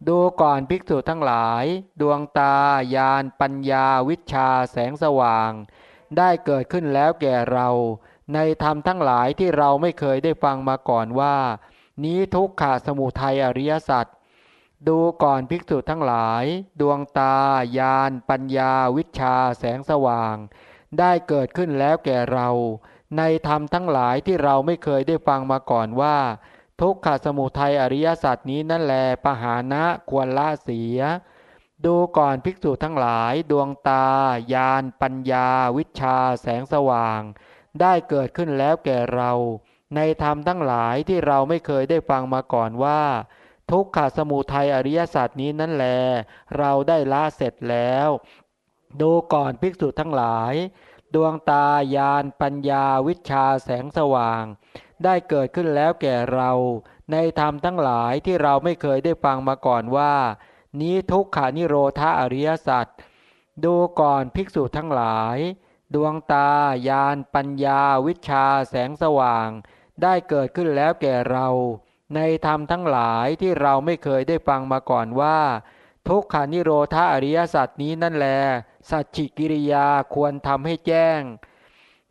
ดูก่อนภิกษุทั้งหลาย ดวงตา ญาณปัญญาวิชาแสงสว่าง ได้เกิดขึ้นแล้วแก่เรา ในธรรมทั้งหลายที่เราไม่เคยได้ฟังมาก่อนว่า นี้ทุกขาสมุทัยอริยสัจดูก่อนภิกษุทั้งหลาย ดวงตา ญาณปัญญาวิชาแสงสว่าง ได้เกิดขึ้นแล้วแก่เรา ในธรรมทั้งหลายที่เราไม่เคยได้ฟังมาก่อนว่า ทุกขาสมุทัยอริยสัจนี้นั่นแลปหานะควรละเสีย ดูก่อนภิกษุทั้งหลายดวงตา ญาณปัญญา วิชา แสงสว่าง ได้เกิดขึ้นแล้วแก่เรา ในธรรมทั้งหลายที่เราไม่เคยได้ฟังมาก่อนว่า ทุกขสมุทัยอริยสัจนี้นั่นแล เราได้ละเสร็จแล้ว ดูก่อนภิกษุทั้งหลาย ดวงตาญาณปัญญาวิชาแสงสว่าง ได้เกิดขึ้นแล้วแก่เรา ในธรรมทั้งหลายที่เราไม่เคยได้ฟังมาก่อนว่า นี้ทุกขานิโรธาอริยสัจดูก่อนภิกษุทั้งหลาย ดวงตาญาณปัญญาวิชาแสงสว่าง ได้เกิดขึ้นแล้วแก่เรา ในธรรมทั้งหลายที่เราไม่เคยได้ฟังมาก่อนว่า ทุกขานิโรธาอริยสัจนี้นั่นแล สัจฉิกิริยาควรทำให้แจ้ง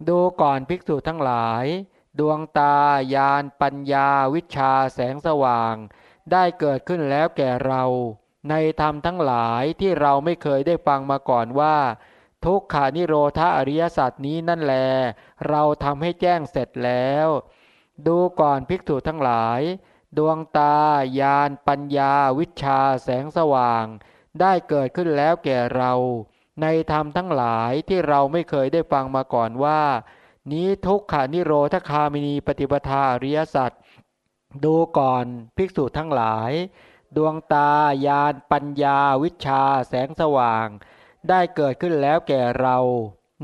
ดูก่อนภิกษุทั้งหลาย ดวงตาญาณปัญญาวิชาแสงสว่าง ได้เกิดขึ้นแล้วแก่เรา ในธรรมทั้งหลายที่เราไม่เคยได้ฟังมาก่อนว่า ทุกขานิโรธาอริยสัจนี้นั่นแล เราทำให้แจ้งเสร็จแล้ว ดูก่อนภิกษุทั้งหลาย ดวงตาญาณปัญญาวิชาแสงสว่าง ได้เกิดขึ้นแล้วแก่เรา ในธรรมทั้งหลายที่เราไม่เคยได้ฟังมาก่อนว่า นี้ทุกขานิโรธคามินีปฏิปทาอริยสัจดูก่อนภิกษุทั้งหลาย ดวงตาญาณปัญญาวิชาแสงสว่าง ได้เกิดขึ้นแล้วแก่เรา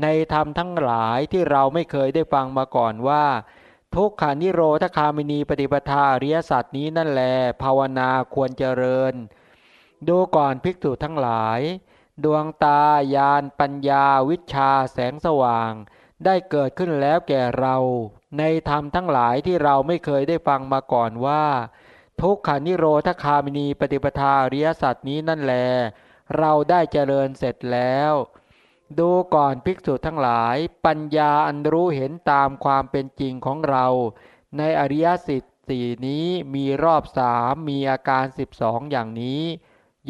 ในธรรมทั้งหลายที่เราไม่เคยได้ฟังมาก่อนว่า ทุกขานิโรธคามินีปฏิปทาอริยสัจนี้นั่นแล ภาวนาควรเจริญ ดูก่อนภิกษุทั้งหลาย ดวงตาญาณปัญญาวิชาแสงสว่าง ได้เกิดขึ้นแล้วแก่เรา ในธรรมทั้งหลายที่เราไม่เคยได้ฟังมาก่อนว่า ทุกขานิโรธคามินีปฏิปทาอริยสัจนี้นั่นแล เราได้เจริญเสร็จแล้ว ดูก่อนภิกษุทั้งหลาย ปัญญาอันรู้เห็นตามความเป็นจริงของเรา ในอริยสิทธิ์สี่นี้มีรอบสามมีอาการสิบสองอย่างนี้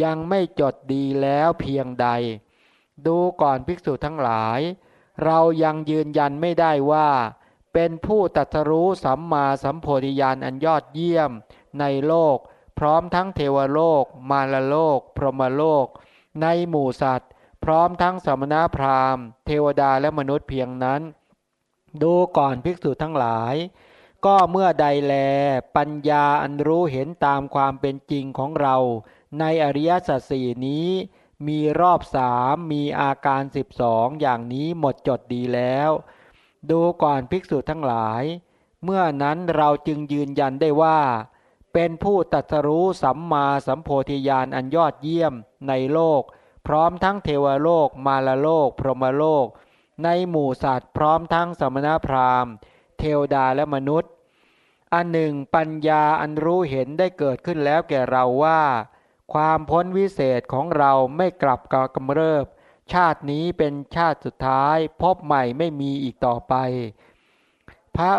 ยังไม่จดดีแล้วเพียงใด ดูก่อนภิกษุทั้งหลาย เรายังยืนยันไม่ได้ว่า เป็นผู้ตัสรู้สัมมาสัมโพธิญาณอันยอดเยี่ยมในโลก พร้อมทั้งเทวโลก มารโลก พรหมโลก ในหมู่สัตว์ พร้อมทั้งสมณพราหมณ์ เทวดาและมนุษย์เพียงนั้น ดูก่อนภิกษุทั้งหลายก็เมื่อใดแล ปัญญาอันรู้เห็นตามความเป็นจริงของเรา ในอริยสัจสี่นี้ มีรอบสามมีอาการสิบสองอย่างนี้หมดจดดีแล้ว ดูก่อนภิกษุทั้งหลาย เมื่อนั้นเราจึงยืนยันได้ว่า เป็นผู้ตัดรู้สัมมาสัมโพธิญาณอันยอดเยี่ยมในโลก พร้อมทั้งเทวโลก มาลโลก พรหมโลก ในหมู่สัตว์พร้อมทั้งสมณพราหมณ์ เทวดาและมนุษย์อันหนึ่งปัญญาอันรู้เห็นได้เกิดขึ้นแล้วแก่เราว่า ความพ้นวิเศษของเราไม่กลับกำเริบ ชาตินี้เป็นชาติสุดท้าย พบใหม่ไม่มีอีกต่อไป พระ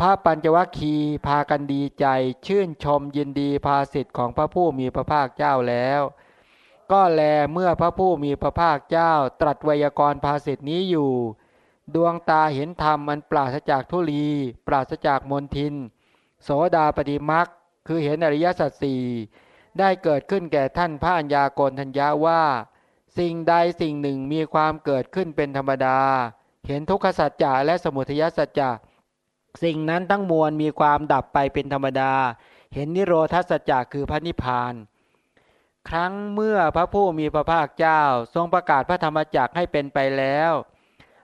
พระปัญจวัคคีย์พากันดีใจ ชื่นชมยินดีภาสิทธิ์ของพระผู้มีพระภาคเจ้าแล้ว ก็แลเมื่อพระผู้มีพระภาคเจ้า ตรัสไวยากรณ์ภาสิทธินี้อยู่ ดวงตาเห็นธรรมมันปราศจากทุลี ปราศจากมนทิน โสดาปฏิมักคือเห็นอริยสัจสี่ ได้เกิดขึ้นแก่ท่านพระัญญาโกณทัญญาว่า สิ่งใดสิ่งหนึ่งมีความเกิดขึ้นเป็นธรรมดา เห็นทุกขสัจจะและสมุทัยสัจจะสิ่งนั้นทั้งมวลมีความดับไปเป็นธรรมดา เห็นนิโรธสัจจะคือพระนิพพาน ครั้งเมื่อพระผู้มีพระภาคเจ้าทรงประกาศพระธรรมจักให้เป็นไปแล้ว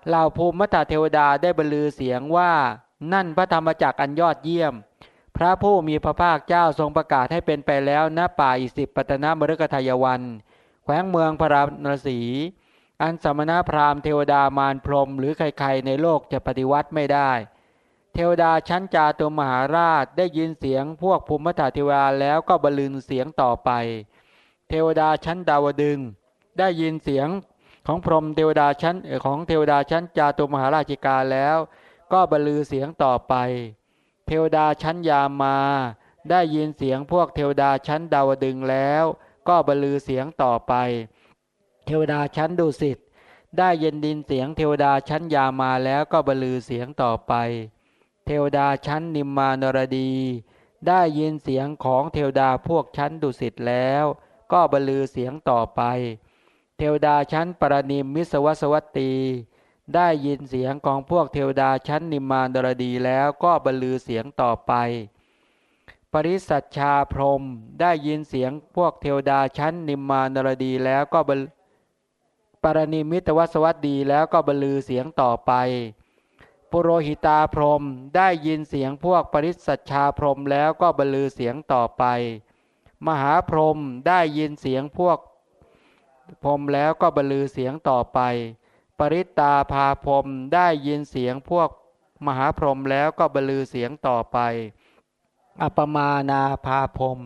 เหล่าภูมิมัตเทวดาได้บรรลือเสียงว่า นั่นพระธรรมจักอันยอดเยี่ยม พระผู้มีพระภาคเจ้าทรงประกาศให้เป็นไปแล้วณป่าอิสิปตนมฤกทายวัน แขวงเมืองพระนศีอันสมณพราหมณ์เทวดามารพรมหรือใครๆในโลกจะปฏิวัติไม่ได้ เทวดาชั้นจาตุมหาราชได้ยินเสียงพวกภูมิธาเทวดาแล้วก็บรรลือเสียงต่อไป เทวดาชั้นดาวดึง ได้ยินเสียงของพรหมเทวดาชั้นของเทวดาชั้นจาตุมหาราชิกาแล้ว ก็บรรลือเสียงต่อไป เทวดาชั้นยามา ได้ยินเสียงพวกเทวดาชั้นดาวดึงแล้ว ก็บรรลือเสียงต่อไป เทวดาชั้นดุสิตได้ยินดินเสียงเทวดาชั้นยามาแล้วก็บรรลือเสียงต่อไป เทวดาชั้นนิมมานรดี ได้ยินเสียงของเทวดาพวกชั้นดุสิตแล้ว ก็บรรลือเสียงต่อไป เทวดาชั้นปรนิมมิสวัสวัตตี ได้ยินเสียงของพวกเทวดาชั้นนิมมานดรดีแล้วก็บรรลือเสียงต่อไป ปริสัชชาพรมได้ยินเสียงพวกเทวดาชั้นนิมมานดรดีแล้วก็บรปรณิมิตวสวัสดีแล้วก็บรรลือเสียงต่อไป ปุโรหิตาพรมได้ยินเสียงพวกปริสัชชาพรมแล้วก็บรรลือเสียงต่อไป มหาพรมได้ยินเสียงพวกพรมแล้วก็บรรลือเสียงต่อไป ปริตาพาพรมได้ยินเสียงพวกมหาพรหมแล้วก็บรลือเสียงต่อไป อปมานาพาพรม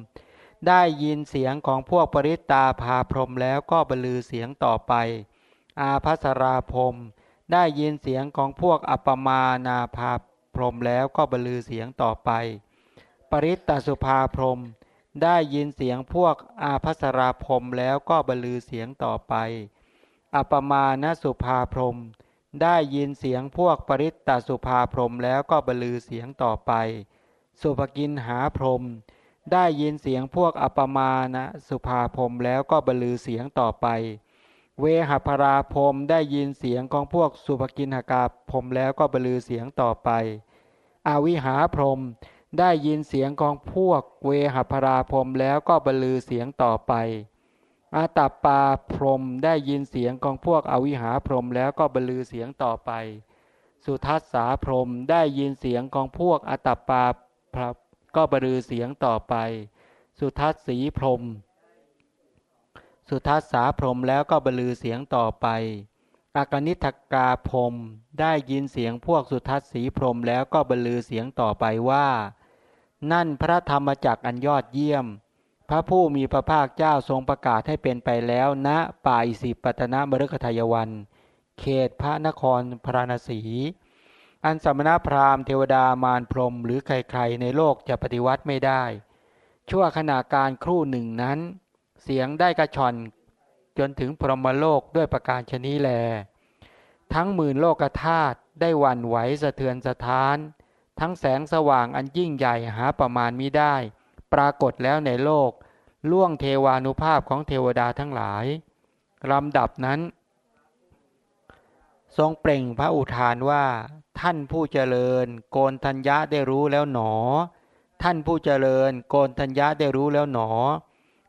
ได้ยินเสียงของพวกปริตาพาพรมแล้วก็บรลือเสียงต่อไป อาภัสราพรมได้ยินเสียงของพวกอปมานาพาพรมแล้วก็บรรลือเสียงต่อไป ปริตตสุภาพรมได้ยินเสียงพวกอาภัสราพรมแล้วก็บรรลือเสียงต่อไป อปมาณสุภาพรม ได้ยินเสียงพวกปริตตสุภาพรมแล้วก็บรรลือเสียงต่อไป สุภกินหาพรม ได้ยินเสียงพวกอปมาณสุภาพรมแล้วก็บรรลือเสียงต่อไป เวหพราพรมได้ยินเสียงของพวกสุภกินหากาพรมแล้วก็บรรลือเสียงต่อไป อวิหาพรมได้ยินเสียงของพวกเวหพราพรมแล้วก็บรรลือเสียงต่อไป อาตปาพรมได้ยินเสียงของพวกอวิหาพรมแล้วก็บรรลือเสียงต่อไป สุทัศสาพรมได้ยินเสียงของพวกอาตปาพรก็บรรลือเสียงต่อไป สุทัศสีพรม สุทัศสาพรมแล้วก็บรรลือเสียงต่อไปอากนิทกาพรมได้ยินเสียงพวกสุทัศสีพรมแล้วก็บรรลือเสียงต่อไปว่า นั่นพระธรรมจักอันยอดเยี่ยม พระผู้มีพระภาคเจ้าทรงประกาศให้เป็นไปแล้วณป่าอิสิปตนมฤคทายวัน เขตพระนครพระนศีอันสมณพราหมณ์เทวดามารพรมหรือใครๆ ในโลกจะปฏิวัติไม่ได้ ชั่วขณะการครู่หนึ่งนั้น เสียงได้กระชอนจนถึงพรหมโลกด้วยประการชนีแล ทั้งหมื่นโลกธาตุได้หวั่นไหวสะเทือนสะท้าน ทั้งแสงสว่างอันยิ่งใหญ่หาประมาณมิได้ ปรากฏแล้วในโลก ล่วงเทวานุภาพของเทวดาทั้งหลายลำดับนั้น ทรงเปล่งพระอุทานว่า ท่านผู้เจริญ โกนทัญญะได้รู้แล้วหนอ ท่านผู้เจริญ โกนทัญญะได้รู้แล้วหนอ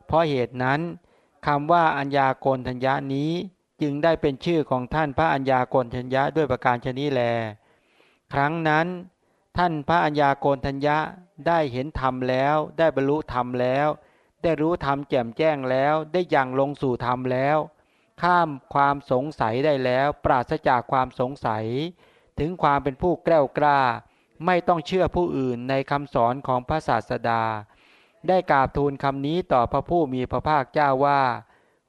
เพราะเหตุนั้นคำว่าอัญญาโกนทัญญะนี้จึงได้เป็นชื่อของท่านพระอัญญาโกนทัญญะด้วยประการชนิแล ครั้งนั้น ท่านพระัญญาโกนทัญญะได้เห็นธรรมแล้ว ได้บรรลุธรรมแล้ว ได้รู้ธรรมแจ่มแจ้งแล้ว ได้ยังลงสู่ธรรมแล้ว ข้ามความสงสัยได้แล้ว ปราศจากความสงสัย ถึงความเป็นผู้แกล้วกล้า ไม่ต้องเชื่อผู้อื่นในคำสอนของพระศาสดา ได้กราบทูลคำนี้ต่อพระผู้มีพระภาคเจ้าว่า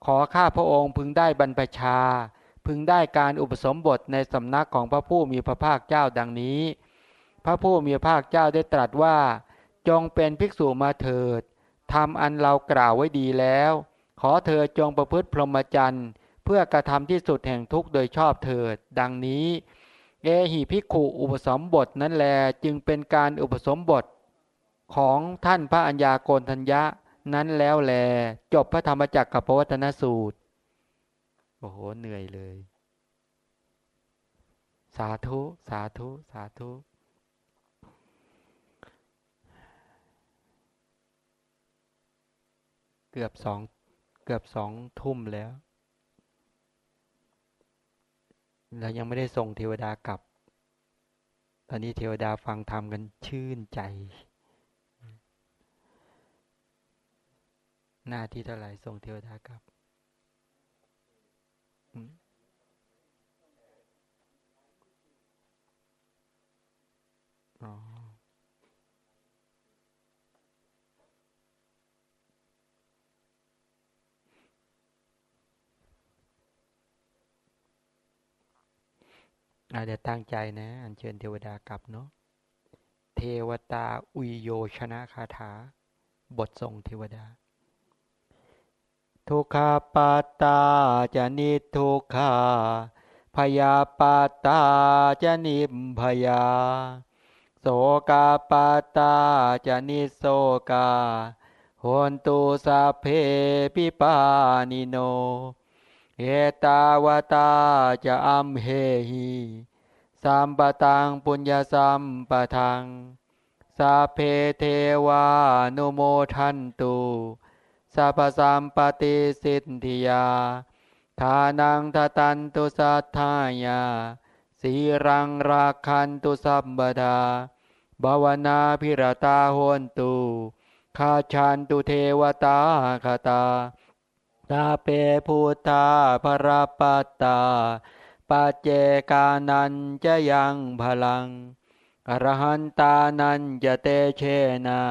ขอข้าพระองค์พึงได้บรรพชา พึงได้การอุปสมบทในสำนักของพระผู้มีพระภาคเจ้าดังนี้ พระผู้มีภาคเจ้าได้ตรัสว่า จงเป็นภิกษุมาเถิดทำอันเรากล่าวไว้ดีแล้ว ขอเธอจงประพฤติพรหมจรรย์เพื่อกระทำที่สุดแห่งทุกข์โดยชอบเถิด ดังนี้เอหิภิกขุอุปสมบทนั้นแลจึงเป็นการอุปสมบท ของท่านพระัญญาโกนทัญญะนั้นแล้วแล จบพระธรรมจักรกับพระวัฒนสูตร โอ้โห เหนื่อยเลย สาธุ สาธุ สาธุ เกือบสองเกือบสองทุ่มแล้ว เรายังไม่ได้ส่งเทวดากลับ ตอนนี้เทวดาฟังธรรมกันชื่นใจ หน้าที่เท่าไหร่ส่งเทวดากลับอ๋อ อาจจะตั้งใจนะ อัญเชิญเทวดากลับเนาะ เทวตาอุยโยชนะคาถา บททรงเทวดา ทุกขาปาตาจะนิทุกขาพยาปาตาจะนิมพยา โสกาปาตาจะนิโสกาโหนตุสาเพปิปานิโน เอตาวตาจะอัมเหหิสัมปตังปุญญาสัมปทังสาเพเทวานุโมทันตุสัพสัมปติสิทธิยา ทานังทตันตุสัทธายา สีรังราคันตุสัมบดาบาวนาพิรตาโหนตุคาชันตุเทวตาคตา ตาเปพุทธาภรปัตตาปัจเจกานันจะยังพลัง อรหันตานันจะเตเชนา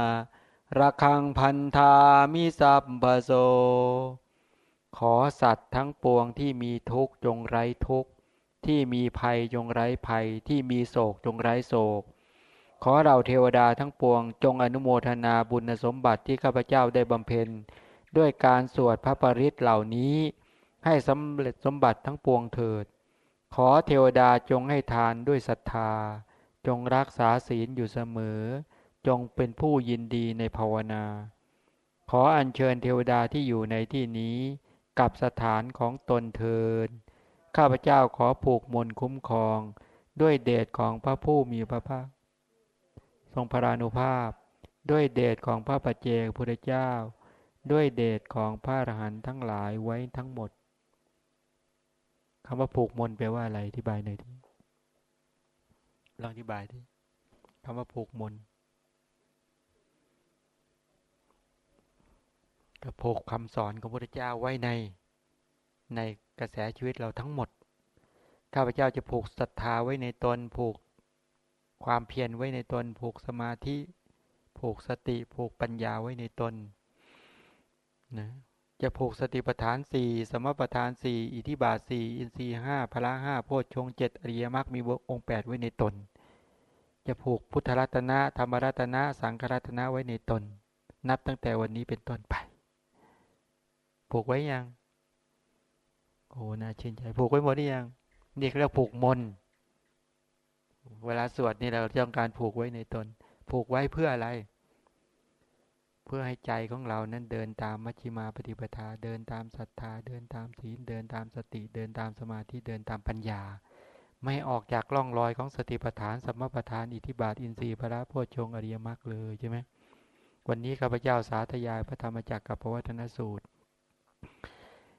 ระคังพันธามิสัพพโซขอสัตว์ทั้งปวงที่มีทุกข์จงไร้ทุกข์ ที่มีภัยจงไร้ภัย ที่มีโศกจงไร้โศก ขอเราเทวดาทั้งปวงจงอนุโมทนาบุญสมบัติที่ข้าพเจ้าได้บำเพ็ญ ด้วยการสวดพระปริตเหล่านี้ ให้สำเร็จสมบัติทั้งปวงเถิด ขอเทวดาจงให้ทานด้วยศรัทธา จงรักษาศีลอยู่เสมอ จงเป็นผู้ยินดีในภาวนา ขออัญเชิญเทวดาที่อยู่ในที่นี้กับสถานของตนเทิน ข้าพเจ้าขอผูกมนคุ้มครอง ด้วยเดชของพระผู้มีพระภาค ทรงพรานุภาพ ด้วยเดชของพระปัจเจกพุทธเจ้า ด้วยเดชของพระอรหันต์ทั้งหลายไว้ทั้งหมดคำว่าผูกมนแปลว่าอะไรอธิบายหน่อยดิลองอธิบายดิคำว่าผูกมนก็ผูกคำสอนของพระพุทธเจ้าไว้ใน ในกระแสชีวิตเราทั้งหมด ข้าพเจ้าจะผูกศรัทธาไว้ในตนผูกความเพียรไว้ในตน ผูกสมาธิ ผูกสติ ผูกปัญญาไว้ในตน นะจะผูกสติปัฏฐานสี่สมปัฏฐานสี่อิทิบาทสี่อินทรีห้าพละห้าโพชฌงเจ็ดอริยมรรคมีองค์แปดไว้ในตน จะผูกพุทธรัตนะธรรมรัตนะสังฆรัตนะไว้ในตน นับตั้งแต่วันนี้เป็นต้นไป ผูกไว้ยังโอ้น่าชื่นใจผูกไว้หมดหรือยังนี่เรียกผูกมน เวลาสวดนี่เราต้องการผูกไว้ในตน ผูกไว้เพื่ออะไร เพื่อให้ใจของเรานั้นเดินตามมัชฌิมาปฏิปทา เดินตามศรัทธา เดินตามศีล เดินตามสติ เดินตามสมาธิ เดินตามปัญญา ไม่ออกจากล่องรอยของสติปัฏฐานสัมมาปัฏฐานอิทิบาทอินทรีย์พระโพชงอริยมรรคเลยใช่ไหมวันนี้ข้าพเจ้าสาธยายพระธรรมจักรกับพระวัฒนสูตร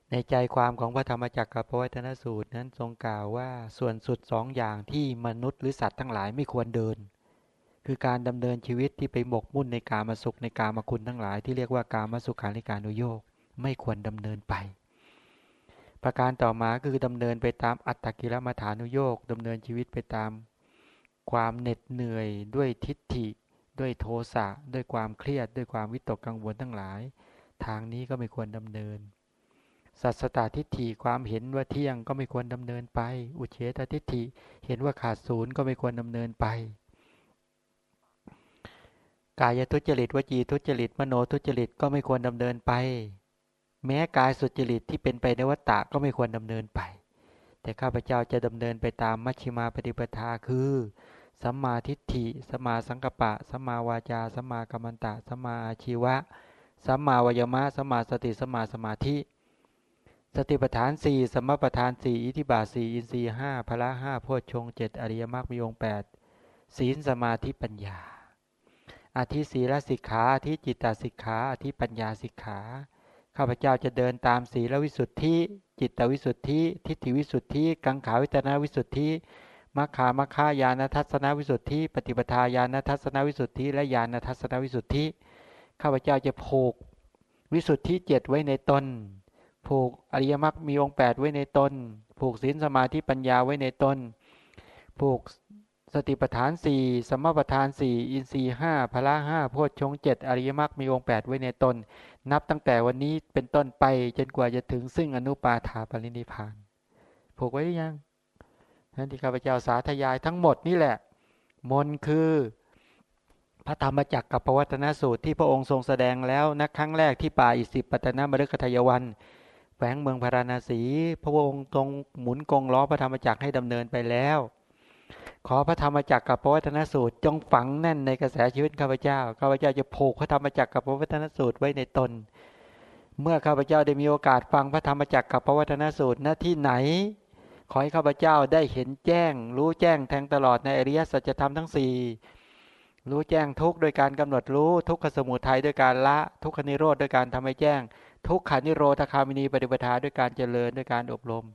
ในใจความของพระธรรมจักรกับพระวัฒนสูตรนั้นทรงกล่าวว่าส่วนสุดสองอย่างที่มนุษย์หรือสัตว์ทั้งหลายไม่ควรเดิน คือการดำเนินชีวิตที่ไปหมกมุ่นในกามาสุขในกามาคุณทั้งหลาย ที่เรียกว่ากามาสุขานิการุโยกไม่ควรดำเนินไป ประการต่อมาคือดำเนินไปตามอัตตกิลมัฐานุโยกดำเนินชีวิตไปตาม ความเหน็ดเหนื่อยด้วยทิฏฐิ ด้วยโทสะด้วยความเครียด ด้วยความวิตกกังวลทั้งหลาย ทางนี้ก็ไม่ควรดำเนิน สัสตาทิฏฐิความเห็นว่าเที่ยงก็ไม่ควรดำเนินไป อุเฉตทิฏฐิเห็นว่าขาดศูนย์ก็ไม่ควรดำเนินไป กายทุจริตวจีทุจริต มโนทุจริตก็ไม่ควรดำเนินไป แม้กายสุจริตที่เป็นไปในวัฏฏะก็ไม่ควรดำเนินไป แต่ข้าพเจ้าจะดำเนินไปตามมัชฌิมาปฏิปทาคือสัมมาทิฏฐิสัมมาสังกัปปะสัมมาวาจาสัมมากัมมันตะสัมมาอาชีวะสัมมาวายมะสัมมาสติสัมมาสมาธิ สติปัฏฐานสี่สมปัฏฐานสี่อิทิบาสี่อินทรีห้าพละห้าโพชฌงเจ็ดอริยมรรคมีองค์แปดศีลสมาธิปัญญา อาทิศีลสิกขาอาทิจิตตสิกขาอาทิปัญญาสิกขาข้าพเจ้าจะเดินตามศีลวิสุทธิ จิตวิสุทธิ ทิฏฐิวิสุทธิ กังขาวิตนาวิสุทธิมัคคามัคคายานทัศนวิสุทธิ ปฏิปทาญาณทัศนวิสุทธิ และญาณทัศนวิสุทธิ ข้าพเจ้าจะผูกวิสุทธิเจ็ดไว้ในตน ผูกอริยมรรคมีองค์แปดไว้ในตน ผูกศีลสมาธิปัญญาไว้ในตน ผูก สติปัฏฐานสี่สมปัฏฐานสี่อินทรีห้าพละห้าโพชฌงเจ็ดอริยมรรคมีองค์แปดไว้ในตน นับตั้งแต่วันนี้เป็นต้นไปจนกว่าจะถึงซึ่งอนุปาถาปรินิพานผูกไว้หรือยังนั่นที่ข้าพเจ้าสาธยายทั้งหมดนี่แหละ มนคือพระธรรมจักรกับปวัตนสูตรที่พระองค์ทรงแสดงแล้วนักครั้งแรกที่ป่าอิสิปตนมฤคทายวันแฝงเมืองพาราณสี พระองค์ทรงหมุนกงล้อพระธรรมจักรให้ดำเนินไปแล้ว ขอพระธรรมจักรกับพระวัฒนสูตร จงฝังแน่นในกระแสชีวิตข้าพเจ้าข้าพเจ้าจะผูกพระธรรมจักรกับพระวัฒนสูตรไว้ในตน เมื่อข้าพเจ้าได้มีโอกาสฟังพระธรรมจักรกับพระวัฒนสูตรณที่ไหน ขอให้ข้าพเจ้าได้เห็นแจ้ง รู้แจ้งแทงตลอดในอริยสัจธรรมทั้งสี่รู้แจ้งทุกโดยการกำหนดรู้ทุกขสมุทัยด้วยการละทุกขนิโรธด้วยการทำให้แจ้ง ทุกขานิโรธคามินีปฏิปทาด้วยการเจริญด้วยการอบรม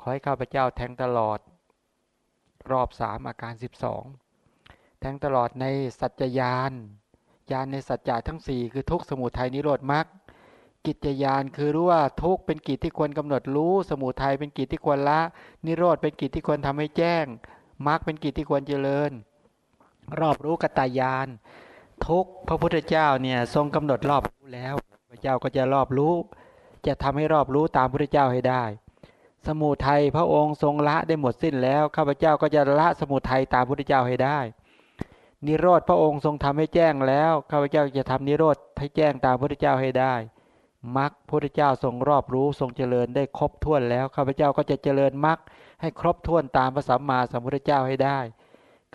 ขอให้ข้าพเจ้าแทงตลอด รอบสามอาการสิบสองแทงตลอดในสัจจยานยานในสัจจะทั้งสี่คือทุกสมุทัยนิโรธมรรคกิจยานคือรู้ว่าทุกเป็นกิจที่ควรกำหนดรู้ สมุทัยเป็นกิจที่ควรละ นิโรธเป็นกิจที่ควรทำให้แจ้งมรรคเป็นกิจที่ควรเจริญ รอบรู้กตายาน ทุกพระพุทธเจ้าเนี่ยทรงกำหนดรอบรู้แล้ว พระเจ้าก็จะรอบรู้ จะทำให้รอบรู้ตามพระเจ้าให้ได้ สมุทัยพระองค์ทรงละได้หมดสิ้นแล้วข้าพเจ้าก็จะละสมุทัยตามพระเจ้าให้ได้ นิโรธพระองค์ทรงทำให้แจ้งแล้วข้าพเจ้าจะทำนิโรธให้แจ้งตามพระพุทธเจ้าให้ได้มรรคพระพุทธเจ้าทรงรอบรู้ทรงเจริญได้ครบถ้วนแล้วข้าพเจ้าก็จะเจริญมรรคให้ครบถ้วนตามพระสัมมาสัมพุทธเจ้าให้ได้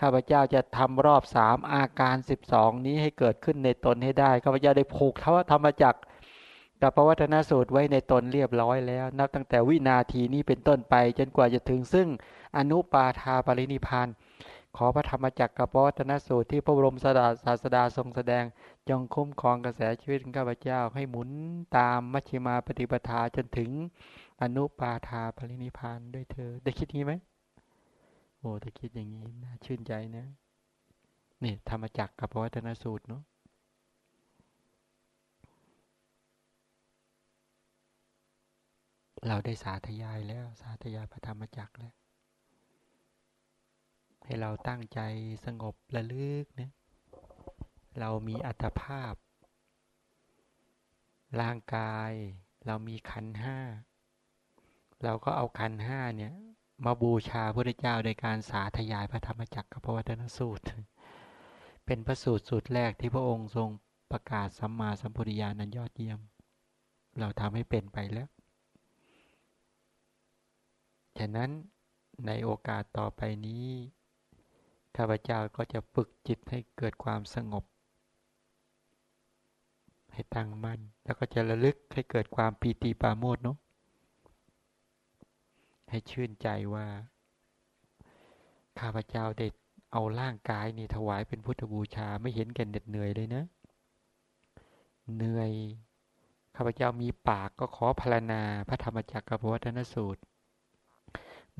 ข้าพเจ้าจะทำรอบสามอาการสิบสองนี้ให้เกิดขึ้นในตนให้ได้ข้าพเจ้าได้ผูกเทวธรรมจักร กับพระวัฒนสูตรไว้ในตนเรียบร้อยแล้ว นับตั้งแต่วินาทีนี้เป็นต้นไป จนกว่าจะถึงซึ่งอนุปาทาปรินิพานขอพระธรรมจักรกับพระวัฒนสูตรที่พระบรมศาสดาทรงแสดงจงคุ้มครองกระแสชีวิตของข้าพเจ้าให้หมุนตามมัชฌิมาปฏิปทาจนถึงอนุปาทาปรินิพานด้วยเธอ ได้คิดงี้ไหมโอ้ถ้าคิดอย่างนี้น่าชื่นใจนะนี่ธรรมจักรกับพระวัฒนสูตรเนาะ เราได้สาธยายแล้ว สาธยายพระธรรมจักรแล้ว ให้เราตั้งใจสงบระลึกเนะเรามีอัตภาพ ร่างกาย เรามีขันห้า เราก็เอาขันห้าเนี่ย มาบูชาพระเจ้าโดยการสาธยายพระธรรมจักรกับพระวัฒนสูตร เป็นพระสูตรสูตรแรกที่พระองค์ทรงประกาศสัมมาสัมพุทธญาณนั้นยอดเยี่ยม เราทำให้เป็นไปแล้ว ฉะนั้นในโอกาสต่อไปนี้ ข้าพเจ้าก็จะฝึกจิตให้เกิดความสงบ ให้ตั้งมั่นแล้วก็จะระลึกให้เกิดความปีติปาโมดเนาะให้ชื่นใจว่า ข้าพเจ้าได้เอาร่างกายนี่ถวายเป็นพุทธบูชาไม่เห็นแก่เหน็ดเหนื่อยเลยนะ เหนื่อย ข้าพเจ้ามีปากก็ขอพรรณนาพระธรรมจักรกับวัฒนสูตร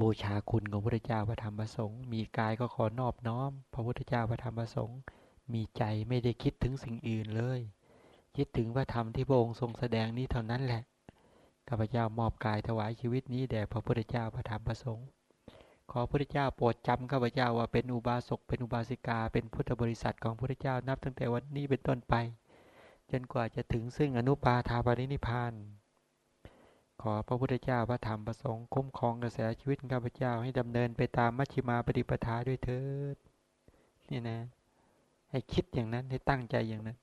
บูชาคุณของพระพุทธเจ้าพระธรรมประสงค์มีกายก็ขอนอบน้อม พระพุทธเจ้าพระธรรมประสงค์มีใจไม่ได้คิดถึงสิ่งอื่นเลย คิดถึงพระธรรมที่พระองค์ทรงแสดงนี้เท่านั้นแหละข้าพเจ้ามอบกายถวายชีวิตนี้แด่พระพุทธเจ้าพระธรรมพระสงฆ์ขอพระพุทธเจ้าโปรดจำข้าพเจ้าว่าเป็นอุบาสกเป็นอุบาสิกา เป็นพุทธบริษัทของพระพุทธเจ้านับตั้งแต่วันนี้เป็นต้นไป จนกว่าจะถึงซึ่งอนุปาทาปรินิพาน ขอพระพุทธเจ้าพระธรรมประสงค์คุ้มครองกระแสชีวิตข้าพเจ้าให้ดำเนินไปตามมัชฌิมาปฏิปทาด้วยเถิดนี่นะ ให้คิดอย่างนั้นให้ตั้งใจอย่างนั้น